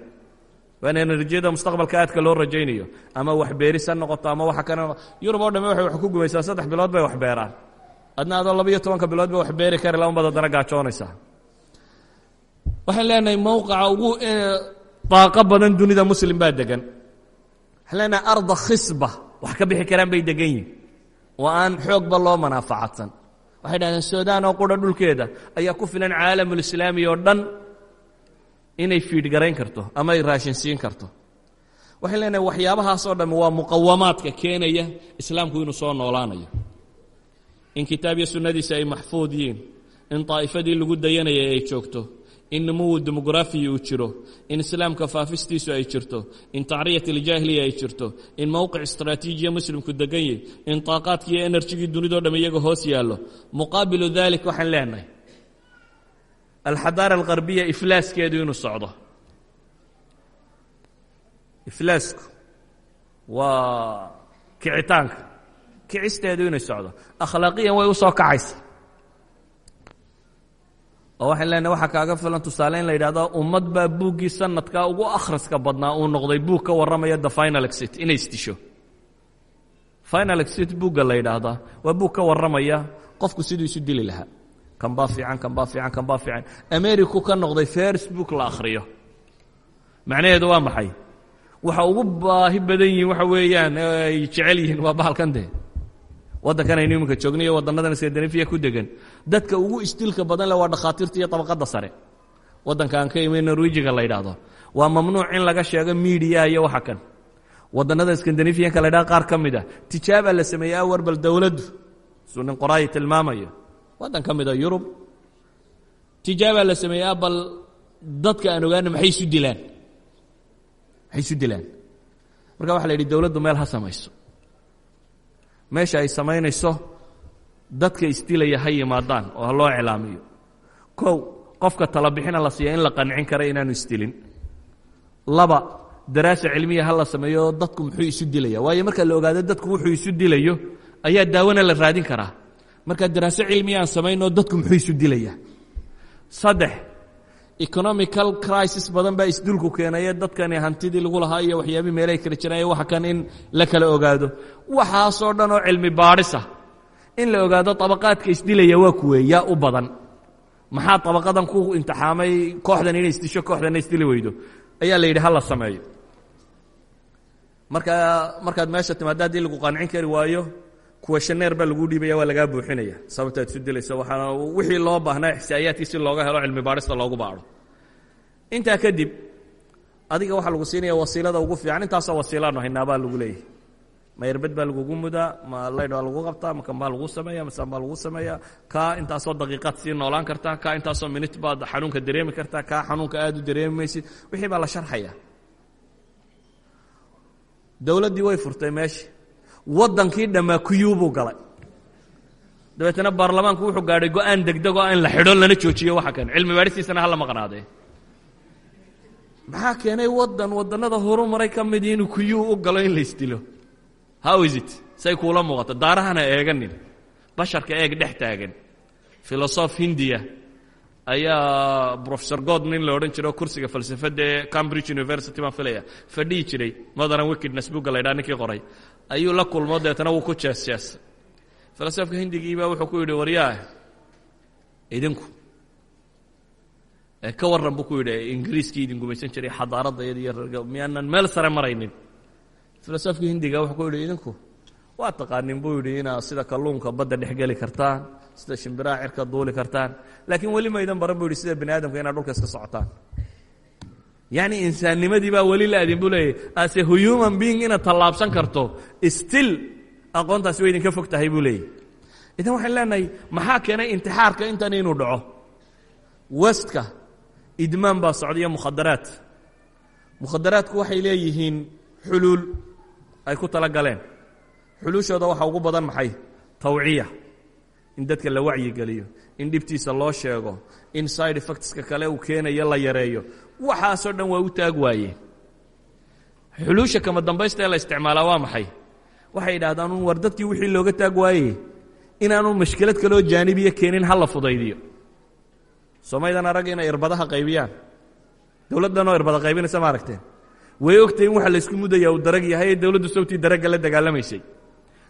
waana enerjiyada mustaqbalka aadka loo rajaynayo ama waxbeeris ha noqoto ama waxa kana yurub oo dhamme waxay wax ku gumaysaa saddex bilood bay wax beeraan. Adna adoo laba iyo tobanka bilood ba wax beeri kari lama bad haddana gaajoonaysaa waxaan leenahay mowqaca ugu daaqo badan dunida muslim baa degan waxaan leenahay arda khisba. Wax ka bixi karaan bay degan yihiin oo aan xoogba loo manaafacadsan waxay dhahdeen sudan oo qura dhulkeeda ayaa ku filan caalamulislaami oo dhan inay fiidhgarayn karto ama ay raashin siin karto. Waxay leenahay waxyaabahaasoo dhamm waa muqawamaadka keenaya islaamku inuu soo noolaanayo. In kitaab iyo sunnadiisa ay maxfuud yihiin in daa'ifadii lagu dayanayay ay joogto in numuwu demografiya uu jiro in islaamka faafistiisu ay jirto in tacriyat aljaahiliya ay jirto in mowqic istraatiijiya muslimku degan yahy in taaqaadkii iyo enerjigii dunidao dham iyaga hoos yaallo muqaabilu dalik waxaan leenahay. Alxadaara algarbiya iflaaskeedu inuu socdo. Iflaasku waa kicitaanka. Kicisteedu inay socdo. Akhlaaqiyan way u kacaysa oo waxaan leenahay waxaa kaaga filan. Tusaale in la yidhahdo ummad baa buuggii sanadka ugu akhriska badnaa uu noqday buug ka warramaya the final exit inay isdisho. Final exit buugga la yidhaahdaa waa buug ka warramaya qofku siduu isu dili lahaa. Kan baa fiican kan baa fiican kan baa fiican. Americu ka noqday facebook la akhriyo. Macnaheedu waa maxay? Waxa ugu baahi badan yihiin waxa weeyaan ay jecel yihiin waa bahalkan dee waddankan aynu iminka joogna iyo waddannadan skandinafiya ku degan dadka ugu isdilka badan le waa dhakhaatiirta iyo tabaqadda sare. Waddanka aan ka imi norwejiga la yidhaahdo. Waa mamnuuc in laga sheego miidiya iyo waxa kan. Wadannada skandinafiyanka la ydhaha qaar ka mid a tijaabaa la sameeyey awar bal dowladdu suu nin qoraayi tilmaamayo. Waddan ka mid a yurub. Tijaabaa la sameeyaa bal dadka aan ogaana maxay isu dilaan? Maxay isu dilaan? Marka waxa la yidhi dowladdu meel ha samayso meesha ay samaynayso dadka isdilaya ha yimaadaan oo ha loo iclaamiyo kow qofka talabixina la siiya in la qancin kara inaanu isdilin laba daraasa cilmiya ha la sameeyo dadku muxuu isu dilaya. Waayo marka la ogaado dadku wuxuu isu dilayo ayaa daawona la raadin karaa. Marka daraaso cilmiya aan samaynoo dadku muxuu isu dilaya. Saddex economical crisis badan baa isdulku keenaya dadkani hantidii lagu lahaa iyo waxyaabii meelahay kala jiraya waxa kan in la kala ogaado. Waxaasoo dhan oo cilmi baadhisa in la ogaado طabaqaadka isdilaya waa kuwe yaa u badan. Maxaa طabaqadan ku imtixaamay? Kooxdan inay isdisho kooxdanna isdili weydo. Ayaa la yidhi ha la sameeyo. Marka markaad meesha timaado haddii lagu qancin kari waayo kuwashaneer baa lagu dhiibaya waa lagaa buuxinaya. Sababtaad isu dilaysa waxaana wixii loo baahnaa ixsaa'iyaadkii si looga helo cilmi baadhista loogu baadho. Intaa kadib adiga waxaa lagu siinaya wasiilada ugu fiican intaasoo wasiilaanu haynaabaa lagu leeyahay. Ma yarbed baa lagugu mudaa ma laydh baa lagu qabtaa ma kan baa lagu sameeya masaan baa lagu sameeya kaa intaasoo daqiiqaad sii noolaan kartaa kaa intaasoo minit baad xanuunka dareemi kartaa kaa xanuunka aad u dareemi maysid wixii baa la sharxaya dowladdii way furtay meesha waddankii dhammaa kuyuu buu galay. Dabeetana baarlamaanku wuxuu gaadhay go'aan degdeg oo in la xidho lana joojiyo waxa kan cilmi baadhistiisana hala maqnaadee maxaa keenay waddan waddannada horumaray ka mid inuu kuyuu u galo in la isdilo? How is it? Say kuula muuqato. Daarahana eeganin. Basharka eeg dhex taagan. Filosof hindiya ayaa professor god nin la odhan jiro kursiga falsafadda ee cambridge university baan filaya fadhihi jiray modern wickedness bugga la ydhaha ninkii qoray ayuu la kulmo deetana wuu ku jees jeesay hindigiibaa wuxuu ku yidhi waryaah idinku. Ka warran buu ku yidhi ingiriiskii idin gumaysan jiray xadaaradda iyada iyo miyaanan meel sare maraynin. Filosofkii hindiga wuxuu ku yidhi idinku waa taqaanin buu yidhi inaad sida kalluunka badda dhex geli kartaan sida shimbiraha cirka duuli kartaan. Laakiin weli maydan baran buu yidhi sida bani aadamka inaad dhulka iska socotaan yacni insaannimadii baa weli la adin buu leeyahy ase human being inaad tallaabsan karto still aqoontaasi way idinka fog tahay buu idan waxaan leenahay maxaa keenay intixaarka intan inuu dhaco? Westka idmaan baa socdaiyo mukhadaraat. Mukhadaraadku waxay leeyihiin xuluul ay ku tala galeen xuluushooda waxa ugu badan maxay? Tawciya. In dadka la wacyigeliyo in dhibtiisa loo sheego in side effectska kale uu keenayo la yareeyo. Waxaasoo dhan waa u taag waayeen xuluusha kama dambaysta la isticmaalaa waa maxay? Waxay yidhahdaan un war dadkii wixii looga taag waaye. Inaanu mashkilad kaloo jaanibiya keenin ha la fudaydiyo. Somaydan arag inay irbadaha qaybiyaan. Dowladdanoo irbada qaybinaysa ma aragteen. Way ogtahay in waxa la isku mudaya uu darag yahay ee dowladdu sawtii daragga la dagaalamaysay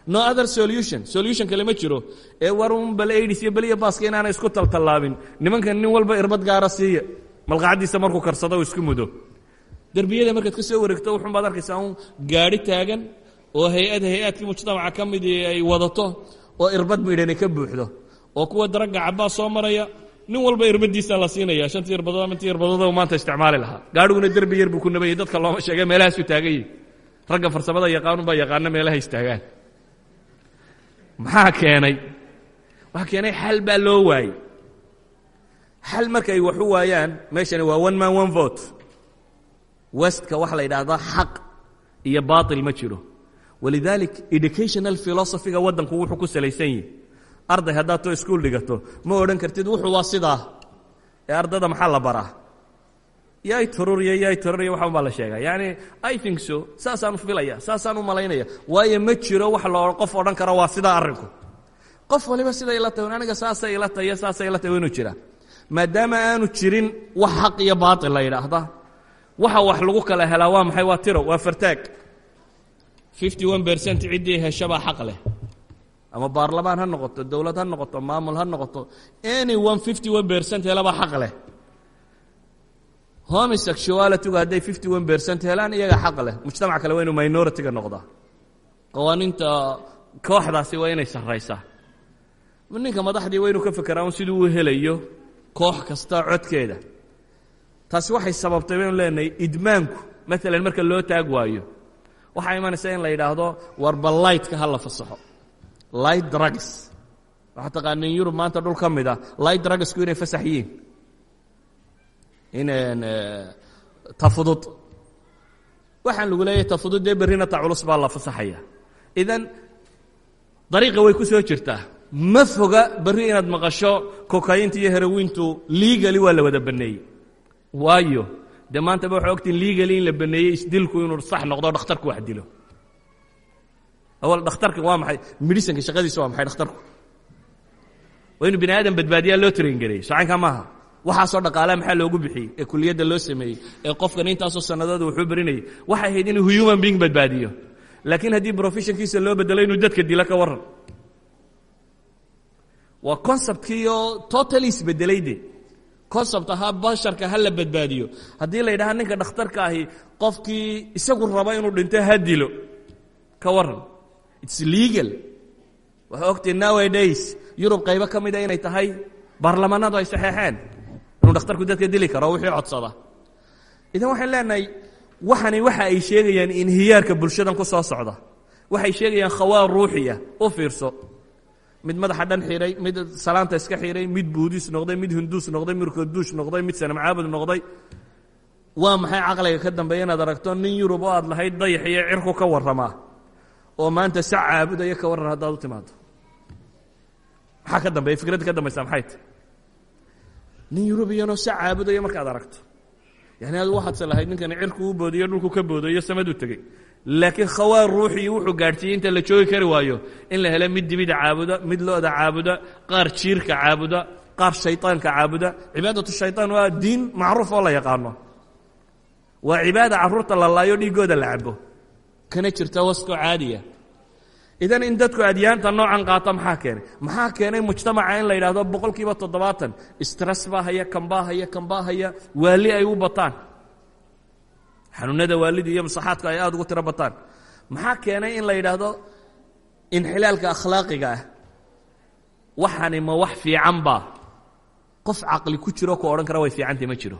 no other solution. Solution kale ma jiro. Ee war un bal aidis iyo baaska inaanay isku taltallaabin. Nimankan nin walba irbad gaara siiya. Malqacaddiisa markuu karsado isku mudo. Derbiyada markaad ka soo wareegto wuxun baad arkaysaa un gaadhi taagan oo hay'ad hay'aadkii mujtamaca ay wadato oo irbad midhani ka buuxdo. Oo kuwa daragga cabbaa soo maraya. Nin walba irbadiisa la siinaya shantii irbadood ama intii irbadood maanta isticmaali lahaa. Gaadhiguna derbi yar buu ku nabayay dadka looma sheega meelahaasuu taagan yihi ragga farsamada yaqaanun baa yaqaana meelaha istaagaan maxaa keenay? Waxaa keenay xal baa loo waayey. Xal markay wax u waayaan meeshani waa one man one vote. Westka waxaa la yidhaahdaa xaq iyo baatil ma jiro. Walidalik educational philosophyga waddanku wuxuu ku salaysan yihi arday haddaad to iskuol dhigato ma odhan kartid wuxuu waa sidaa? Ee ardada maxaa la baraa yay tururiya yay tururiya waxan baa la sheegaa yani i think so. Saasaan filaya saasaan u malaynaya. Waayo ma jiro wax lo qof odhan karo waa sidaa arrinku. Qof waliba siday ila tahay aniga saasay ila tahay iyo saasay ila tahay waa inuu jiraa maadaama aanu jirin wax xaq iyo baatil la yidhaahda. Waxa wax lagu kala helaa waa maxay? Waa tiro waa fartaag. fifty one percent ciddii heshabaa xaq leh. Ama baarlamaan ha noqoto dowlad ha noqoto maamul ha noqoto any one fifty one percent helabaa xaq leh homosexualitygu hadday fifty one percent helaan iyaga xaq leh. Mujtamac kale waa inuu minority-ga noqdaa qawaaniinta kooxdaasi waa inay sarraysaa. Ninka madaxdii waa inuu ka fekeraa un siduu u helayo koox kasta codkeeda. Taasi waxay sababtay baynu leenahay idmaanku maalan marka loo taag waayo waxaa imanaysa in la yidhaahdo warba lightka ha la fasaxo. Light drugs. Waxaa taqaaniin yurub maanta dhul ka mid ah. Light drugsku inay fasax yihiin in tafudud. Waxaan lagu leeyahay tafudud dee berrina ta culus baa la fasaxaya. Idan dariiqa way ku soo jirtaa. Ma foga berri inaad maqasho kokayinta iyo herowiintu legally waa la wada baneeyey. Waayo dee maantaba waxay ogtiin legally in la baneeyey isdilku inuu sax noqdo dhakhtarku wax dilo. Awal dhakhtarka waa maxay? Medicinka shaqadiisa waa maxay dhakhtarku? Waa inuu bini aadam badbaadiyaa loo tarengareeyey socanka maaha waxaasoo dhaqaalaha maxaa loogu bixiyey? Ee kuliyadda loo sameeyey. Ee qofkan intaasoo sanadooda wuxuu barinayay waxay ahayd inuu human being badbaadiyo. Laakiin haddii professionkiisa loo bedelo inuu dadka dilo ka warran. Waa conceptkiioo totally isbedelay de concept ahaa basharka ha la badbaadiyo. Haddii la yidhaha ninka dhakhtarka ahi qofkii isagu raba inuu dhinto ha dilo ka warran. Its legal. Waxay ogtay nowadays yurub qaybo ka mida inay tahay baarlamaanadu ay saxeexeen inuu dhakhtarku dadka dili karo wixii codsada idan waxaan leenahay waxani waxa ay sheegayaan inhiyaarka bulshadan ku soo socda. Waxay sheegayaan khawaar ruuxiya u fiirso. Mid madaxa dhan xihay mid salaanta iska xihay mid buudis noqday mid hinduus noqday mid kurduush noqday mid sanamcaabud noqday. Waa maxay caqliga ka dambeeya inaad aragto nin yurub oo aad lahayd dayax iyo cirku ka warramaa oo maanta sac caabudaya ka warran haddaad u timaado maxaa ka dambeeya fikradda ka dambaysa maxay nin yurubiyanoo sac caabudaya markaad aragto. Yani adu waxaadse lahayd ninkani cirku u boodiyo dhulku ka boodayo samaduu tegey. Laakiin khawaar ruuxii wuxuu gaadhsiiyey inta la joogi kari waayo in la helo mid dibida caabuda mid lo-da caabuda qaar jiirka caabuda qaar shayطaanka caabuda. Cibaadatu shayطaan waa diin macruuf oo la yaqaano. Waa cibaada carruurta la laayo dhiigooda la cabo kana jirta waskoo caadiya idan in dadku adyaanta noocan qaata maxaa keenay? Maxaa keenay mujtamaca in la yidhahdo boqol kiiba toddobaatan? Stress baa haya kanbaa haya kanbaa haya waali ay u bataan. Xanuunada waalida iyo masaxaadku ay aada ugu tiro bataan. Maxaa keenay in la yidhaahdo inxilaalka akhlaaqiga ah? Waxani ma wax fiican baa? Qof caqli ku jiro ku odhan kara way fiicantay ma jiro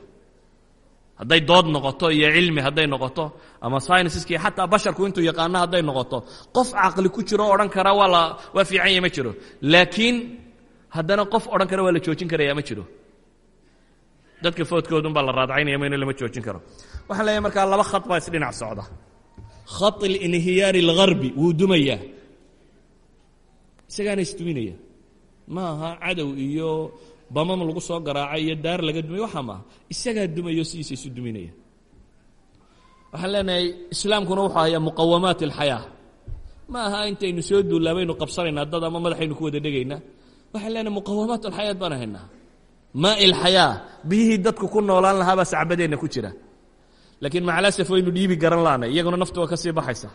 hadday dood noqoto iyo cilmi hadday noqoto ama syniseski xataa basharku intuu yaqaano hadday noqoto qof caqli ku jiro odhan kara waa fiican ya ma jiro. Laakiin haddana qof odhan kara waa la joojin karaya ma jiro. Dadka foodkoodun baa la raadcaynaya mayna lama joojin karo. Waxaan leeyahay markaa laba khad baa isdhinac socda. Khat اlinhiyaari اlgarbi wuu dumayaa. Isagaana isduminaya ma aha cadow iyo bamam lagu soo garaacay iyo daar laga dumay waxaa maaha isagaa dumayo sidiisa isu duminaya. Waxaan leenahay islaamkuna wuxuu hayaa muqawamaat alxayaa. Ma aha intaynu soo duullaa baynu qabsanaynaa dad ama madaxaynu ku wada dhegaynaa waxaan leenahay muqawamaat alxayaat baan haynaa maa ilxayaa biyihii dadku ku noolaan lahaabaa sacbadeenna ku jira. Laakiin macalasaf waynu dhiibi garan laanay iyaguna naftu waa ka sii baxaysa.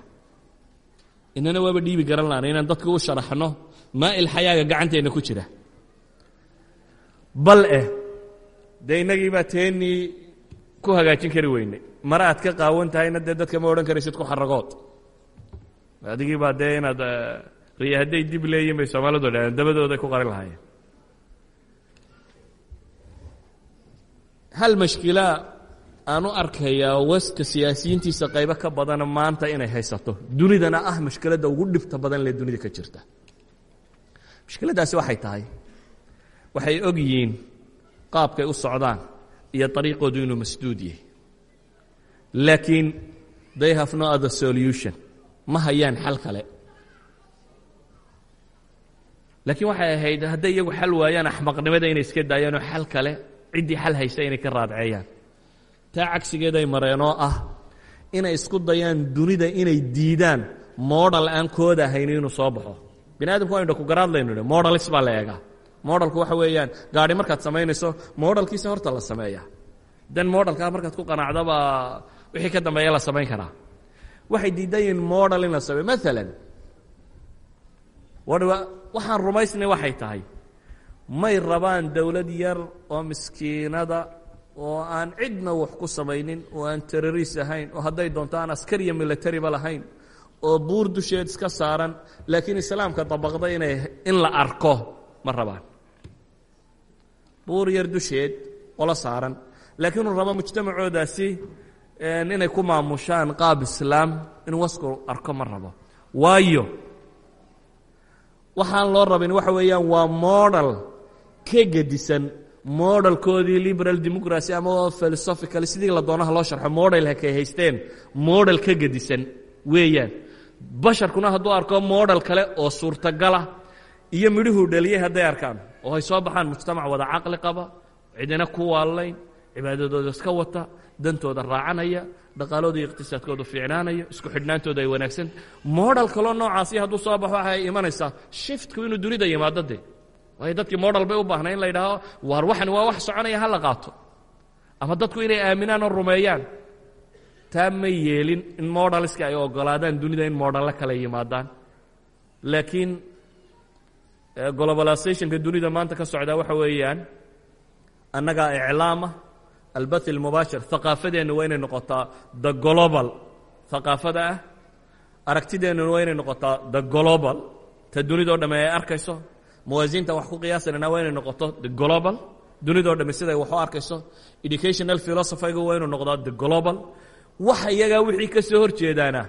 Inana waaba dhiibi garan laanay inaan dadka u sharaxno. Maa ilxayaaga gacanteenna ku jira bal eh. Dee innagii baa teennii ku hagaajin kari weynay mare aad ka qaawan tahayna dee dadka ma odhan karaysid ku xaragood adigii baa dee inaad riya hadday dib leeyihiin bay soomaalidu dhaheen dabadooday ku qarin lahaayeen hal mashkila aan u arkayaa waska siyaasiyiintiisa qaybo ka badana maanta inay haysato. Dunidana ah mashkiladda ugu dhibta badan lee dunida ka jirta. Mashkiladdaasi waxay tahay waxay og yihiin qaabkay u socdaan iyo ariiqoodu inuu masduud yahay. Laakiin they have no other solution. Ma hayaan xal kale. Laakiin waxay ahayd hadday iyagu xal waayaan axmaqnimada inay iska daayaanoo xal kale ciddii xal haysa inay ka raadceeyaan. Taa cagsigeeday mareen oo ah inay isku dayaan dunida inay diidaan modal aan kooda ahayn inuu soo baxo. Bini aadamku waynu dhaku garaadlaynu hi modalis baa la eegaa modalku waxa weeyaan gaadhi markaad samaynayso modalkiisa horta la sameeya dan modalkaa markaad ku qanacdabaa wixii ka dambeeya la samayn karaa. Waxay diidan yihiin modal in la sameeyo. Maalan waxaan rumaysnay waxay tahay. May rabaan dowlad yar oo miskiinada oo aan cidna wax ku samaynin oo aan terroriis ahayn oo hadday doonto aan askar iyo militariba lahayn oo buur dusheed iska saaran laakiin islaamka dabaqda inay in la arko ma rabaan buur yar dusheed oo la saaran. Laakiin uu rabo mujtamacoodaasi inay ku maamushaan qaab islaam inuu wasku arko ma rabo. Waayo waxaan loo rabin waxa weeyaan waa modal ka gedisan modalkoodii liberal democracy ama philosophical sidii la doonaha loo sharxo modalha kay haysteen modal ka gedisan weeyaan. Basharkuna hadduu arko modal kale oo suurtagala iyo midhuhuu dhaliyey hadday arkaan oo ay soo baxaan mujtamac wada caqli qaba cidina ku waalayn cibaadadooda iska wata dantooda raacanaya dhaqaalooda iyo iqtisaadkooda fiicnaanaya isku xidhnaantooda ay wanaagsan. Modal kaloo noocaasi hadduu soo baxo waxay imanaysaa shiftku inuu dunida yimaado dee. Waayo dadkii modal bay u baahnay in la yidhaaho waar waxan waa wax soconaya ha la qaato. Ama dadku inay aaminaan oo rumeeyaan taa ma yeelin in modaliska ay ogolaadaan dunida in modallo kale yimaadaan. Laakiin globalizationka dunida maanta ka socdaa waxa weeyaan annagaa iclaama albath almubaashir haqaafadeennu waa inay noqotaa the global. Haqaafada ah aragtideennuna waa inay noqotaa the global. Ta dunidao dhamme ay arkayso muwaasiinta wax ku qiyaasanana waa inay noqoto the global. Dunidao dhamme siday wax u arkayso educational philosophygu waa inuu noqdaa the global. Wax iyagaa wixii ka soo hor jeedaana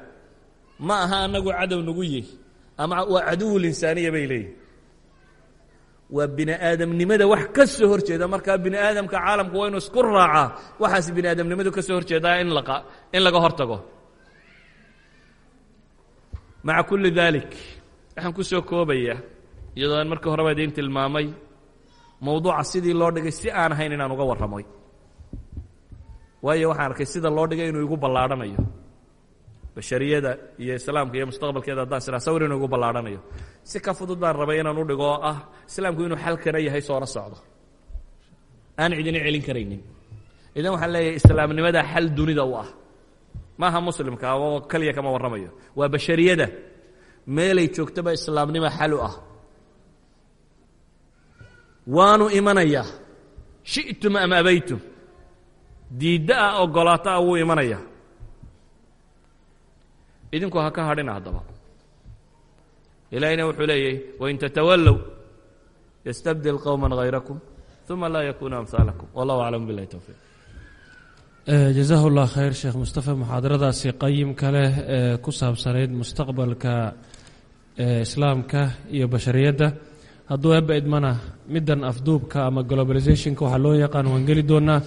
ma aha annagu cadow nagu yihi ama waa caduwul insaaniya bay leeyihiin waa bini aadamnimada wax ka soo hor jeeda markaa bini aadamka caalamku waa inuu isku raacaa waxaas bini aadamnimadu ka soo hor jeedaa in la in laga hor tago maca kulli dalik waxaan ku soo koobaya iyadoo aan markii horeba idiin tilmaamay mowduuca sidii loo dhigay si aan ahayn inaan uga warramoy. Waayo waxaan arkay sida loo dhigay inuu igu ballaadhanayo bashariyada iyo islaamka iyo mustaqbalkeeda haddaan siraa sawir inuu igu ballaadhanayo. Si ka fudud baan rabay inaan u dhigo oo ah islaamku inuu xalkana yahay soona socdo. Aan cidina celin karaynin. Idan waxaan leeyahay islaamnimada xal dunida u ah. Maaha muslimka oo keliya kama warramayo. Waa bashariyada. Meelay joogtoba islaamnima xal u ah. Waanu imanayaa. Shi'tum am abaytum? Diidda ah ogolaato ah wuu imanaya idinku ha ka hadhina haddaba. Ilaahayna wuxuu leeyahy wain tatawallow ystabdil qowma hayrakum uma laa yakunu amhaalakum wallahu aclam billahi towfiiq jazahu llah khayr sheekh mustafa. Muxaadaradaasi qayimka leh ee ku saabsanayd mustaqbalka islaamka iyo bashariyadda. Hadduu eebba idmana middan afduubka ama globalizationka waxaa loo yaqaan waan geli doonaa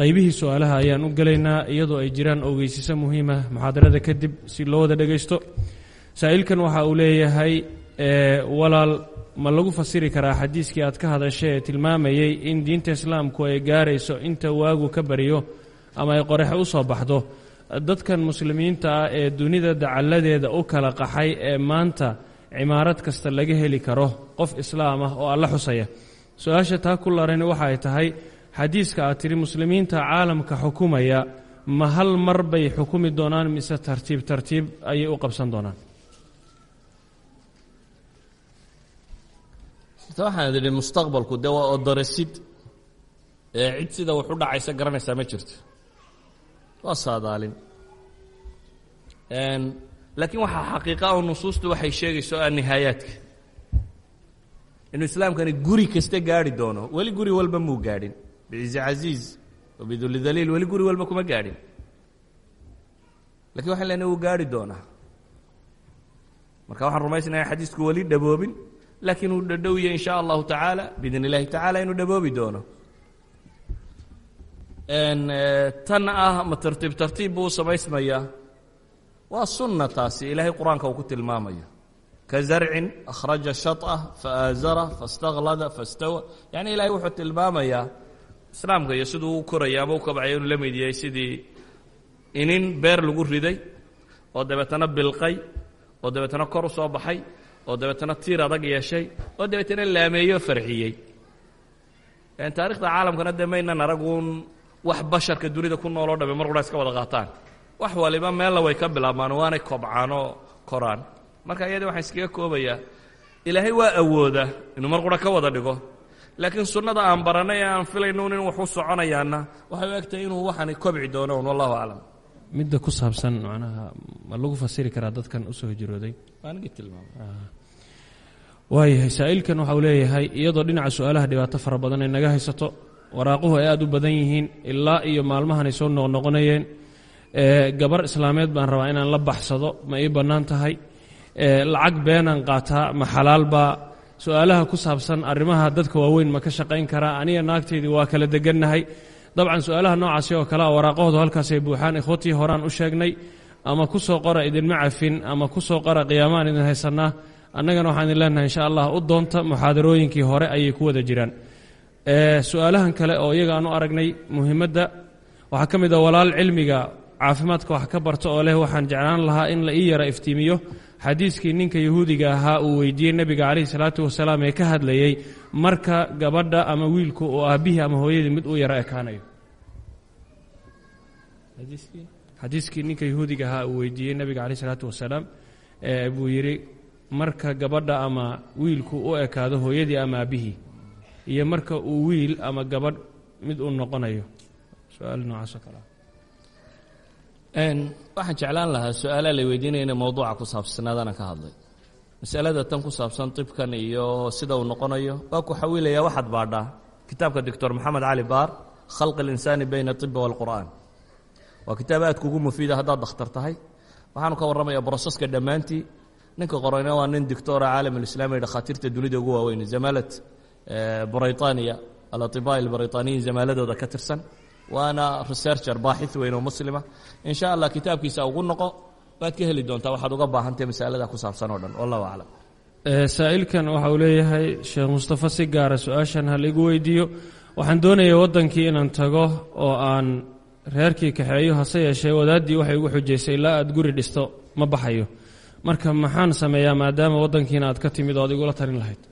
qaybihii su'aalaha ayaan u gelaynaa iyadoo ay jiraan ogeysiso muhiima muxaadarada kadib si loo wada dhegaysto saa'ilkan waxa uu leeyahay walaal ma lagu fasiri karaa xadiiskii aad ka hadashay ee tilmaamayey in diinta islaamku ay gaarayso inta waagu ka baryo ama ay qoraxe u soo baxdo. Dadkan muslimiinta ah ee dunida dacalladeeda u kala qaxay ee maanta cimaarad kasta laga heli karo qof islaam ah oo alla xusaya. Su'aasha taa ku larani waxa ay tahay xadiiska aad tidhi muslimiinta caalamka xukumaya ma hal mar bay xukumi doonaan mise tartiib tartiib ayay u qabsan doonaan? Waxaan idhi mustaqbalku dee waa odoresid. Ee cid sida wax u dhacaysa garanaysaa ma jirto. Waa saadaalin. Laakiin waxaa xaqiiqa oo nusuustu waxay sheegayso a nihaayaadka. Inuu islaamkani guri kasta gaarhi doono weli guri walba muu gaadhin bicizi casiiz oo biduli daliil weli guri walba kuma gaadhin lakin waxaan leenahay wuu gaarhi doonaa marka waxaan rumaysnayaa xadiisku weli dhaboobin laakiin uu dhadhowya in sha allahu tacaala biidn illahi tacaala inuu dhaboobi doono tan ah ma tartiib tartiib buu u samaysmayaa waa sunna taasi ilaahay qur-aanka uu ku tilmaamayo ka zarcin akhraja shaطأh faaazara faاstaklada faاstawa yani ilahay wuxuu tilmaamayaa islaamka iyo siduu u koraya ama u kabcaya inuu la mid yahay sidii inin beer lagu riday oo dabeetana bilqay oo dabeetana kor u soo baxay oo dabeetana tiir adag yeeshay oo dabeetana laameeyo farxiyey. Taarikhda caalamkana dee maynan araguun wax basharka dunida ku nooloo dhame mar qura iska wada qaataan. Wax waliba meella way ka bilaabmaan waanay kobcaan koraan. Marka iyadii waxaan iskaga koobayaa ilaahay waa awooda inuu mar qura ka wada dhigo laakiin sunnada aan baranay ee aan filaynuun in wax u soconayaana waxay u egtahay inuu waxani kobci doono un wallahu aclam midda ku saabsan macnaha ma lagu fasiri karaa dadkan u soo hijrooday? Tilmaamay. Waayahay saa'ilkan waxa uu leeyahay iyadoo dhinaca su'aalaha dhibaato fara badan ay naga haysato waraaquhu ay aad u badan yihiin ilaa iyo maalmahan ay soo noqnoqonayeen gabar islaameed baan rabaa inaan la baxsado ma ii bannaan tahay lacag beenaan qaataa ma xalaalbaa su'aalaha ku saabsan arrimaha dadka waaweyn ma ka shaqayn karaa aniga naagteydii waa kala degannahay. Dabcan su'aalaha noocaasi oo kale a waraaqahoodu halkaasay buuxaan ikhwatii horaan u sheegnay ama ku soo qora idinma cafin ama ku soo qora qiyaamaan idin haysannaa annagana waxaan idin leenahay insha allah u doonta muxaadarooyinkii hore ayay ku wada jiraan. Su'aalahan kale oo iyaga aan u aragnay muhiimadda waxaa ka mid a walaal cilmiga caafimaadka wax ka barta oo leh waxaan jeclaan lahaa in la ii yara iftiimiyo xadiiskii ninka yahuudiga ahaa uu weydiiyey nebiga calayhi salaatu wasalaam ee ka hadlayey marka gabadha ama wiilku oo aabbihii ama hooyadii mid u yaro ekaanayo. Xadiiskii ninka yahuudiga ahaa uu weydiiyey nebiga calayh salaatu wasalaam buu yidhi marka gabadha ama wiilku u ekaado hooyadii ama aabbihii iyo marka uu wiil ama gabadh mid uu noqonayo. Su'aal noocaasoo kale. ah waxaan jeclaan lahaa su-aalaa la weydiinaya inay mowduuca ku saabsanaadana ka hadlay masalada tan ku saabsan tibkan iyo sida uu noqonayo waa ku xawilayaa waxaad baadhaa kitaabka doctor maxamed cali baar khalq اlinsaani bayna اطib wاlqur'an waa kitaab aad kugu mufiida haddaad dakhtar tahay waxaanu ka warramayaa broseska dhammaantii ninka qorayna waa nin doctora caalam alislami dhakhaatiirta dunida ugu waaweyn zamaalad brayطaniya alaطibaa albrayطaniyiin zamaaladooda ka tirsan waana researcher baaxith weyn oo muslima. In sha allah kitaabkiisa ugu noqo waad ka heli doontaa waxaad uga baahantahe masalada ku saabsan oo dhan. Wallahu aclam saa'ilkan waxa uu leeyahay sheekh mustafa si gaara su'aashan ha laigu weydiiyo. Waxaan doonaya waddankii inaan tago oo aan reerkii kaxeeyo hase yeeshee wadaaddii waxay ugu xujaysay ilaa aad guri dhisto ma baxayo. Marka maxaan sameeyaa maadaama waddankiina aad ka timid oo ad igula tarin lahayd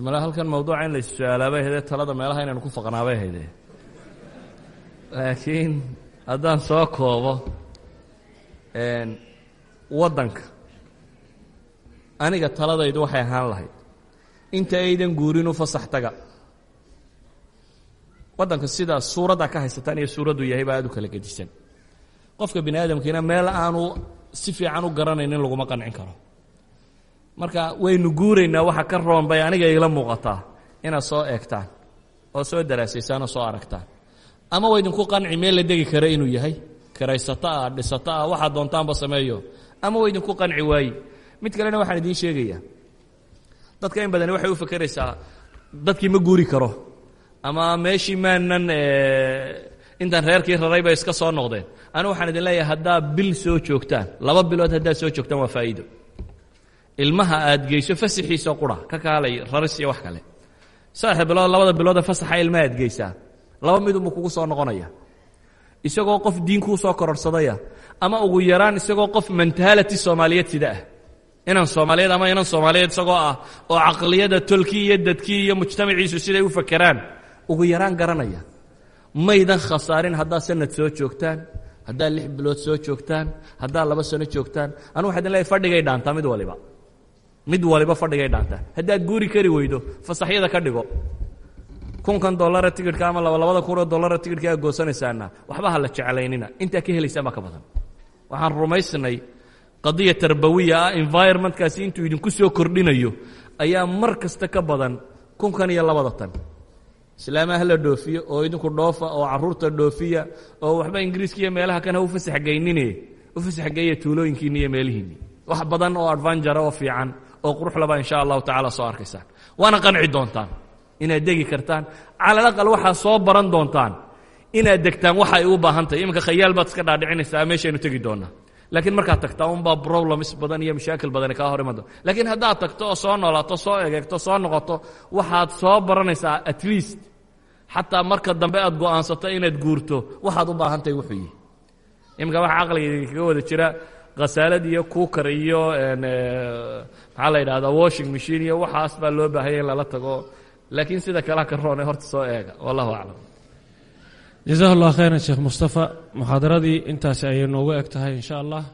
mala halkan mawduuca in la is-su-aalaabay haydee talada meelaha inaynu ku faqnaabay haydee? Laakiin haddaan soo koobo waddanka aniga taladaydu waxay ahaan lahayd. Inta aydan guurin u fasax taga. Waddanka sida suuradda ka haysataan iyo suuraddu yahay baa aad u kala gedisan. Qofka bini aadamkiina meel aanu si fiican u garanaynin laguma qancin karo marka waynu guuraynaa waxa ka roon bay aniga igala muuqataa inaad soo eegtaan oo soo daraasaysaan oo soo aragtaan ama wa idinku qanci meel la degi kara inuu yahay. Kiraysato ah dhisato ah waxaad doontaanba sameeyo. Ama wa idinku qanci waaye mid kalena waxaan idiin sheegayaa. Dadka in badani waxay u fakeraysaa dadkii ma guuri karo. Ama meeshii maanan intaan reerkii raray bay iska soo noqdeen. Anigu waxaan idin leeyahay haddaa bil soo joogtaan laba bilood haddaad soo joogtaan waa faa'iido ilmaha aad geyso fasaxiisoo qura ka kaalay raris iyo wax kale. Saddex bilood labada bilood ee fasaxa ilmaha aad geysaa. Laba midunbuu kugu soo noqonaya. Isagoo qof diin kuu soo kororsadaya ama ugu yaraan isagoo qof mentality soomaaliyeed sida ah. Inan soomaaliyeed ama inan soomaaliyeed isagoo ah oo caqliyada tolkii iyo dadkii iyo mujtamaciisu siday u fakeraan ugu yaraan garanaya. Maydan khasaarin haddaad sanad soo joogtaan haddaad lix bilood soo joogtaan haddaad laba sano joogtaan anu waxaa idin fadhigay dhaantaa mid waliba mid waliba fadhigay dhaantaa haddaad guuri kari weydo fasaxyada ka dhigo. Kunkan dollara tigidhka ama laba labada kunoo dollara tigidhka aad goosanaysaana waxba ha la jeclaynina. Intaa ka helaysaan baa ka badan. Waxaan rumaysnay qadiya tarbawiya ah environmentkaasi intuu idinku soo kordhinayo ayaa mar kasta ka badan kunkan iyo labada tan. Islaamaha la dhoofiyo oo idinku dhoofa oo carruurta dhoofiya oo waxba ingiriiska iyo meelaha kan u fasaxgeynine u fasaxgeeya tuulooyinkiinni iyo meelihiinni. Wax badan oo advanjara oo fiican oo qurux laba insha allahu tacaala soo arkaysaan. Waana qanci doontaan inaad degi kartaan. Cala waxaad soo baran doontaan inaad degtaan waxa ay u baahan tahay iminka khayaal baad iska dhaadhicinaysaa meeshaynu tegi doonaa. Laakiin markaad tagtaa unbaa problems badan iyo mashaakil badani kaa hor iman laakiin haddaad tagto oo soo noolaato soo egeegto soo noqoto waxaad soo baranaysaa at least. Xataa marka dambe aad go'aansato inaad guurto waxaad u baahan tahay wuxuu yihi iminka waxa caqliga kaga wada jira khasaalad iyo kuukar iyo maxaa la yidhahdaa washing machine iyo waxaas baa loo baahanya in lala tago. Laakiin sida kalea ka roone horta soo eega. Wallahu aclam. Jazahu allah khayran sheekh mustafa. Muxaadaradii intaasi ayay noogu eg tahay in sha allah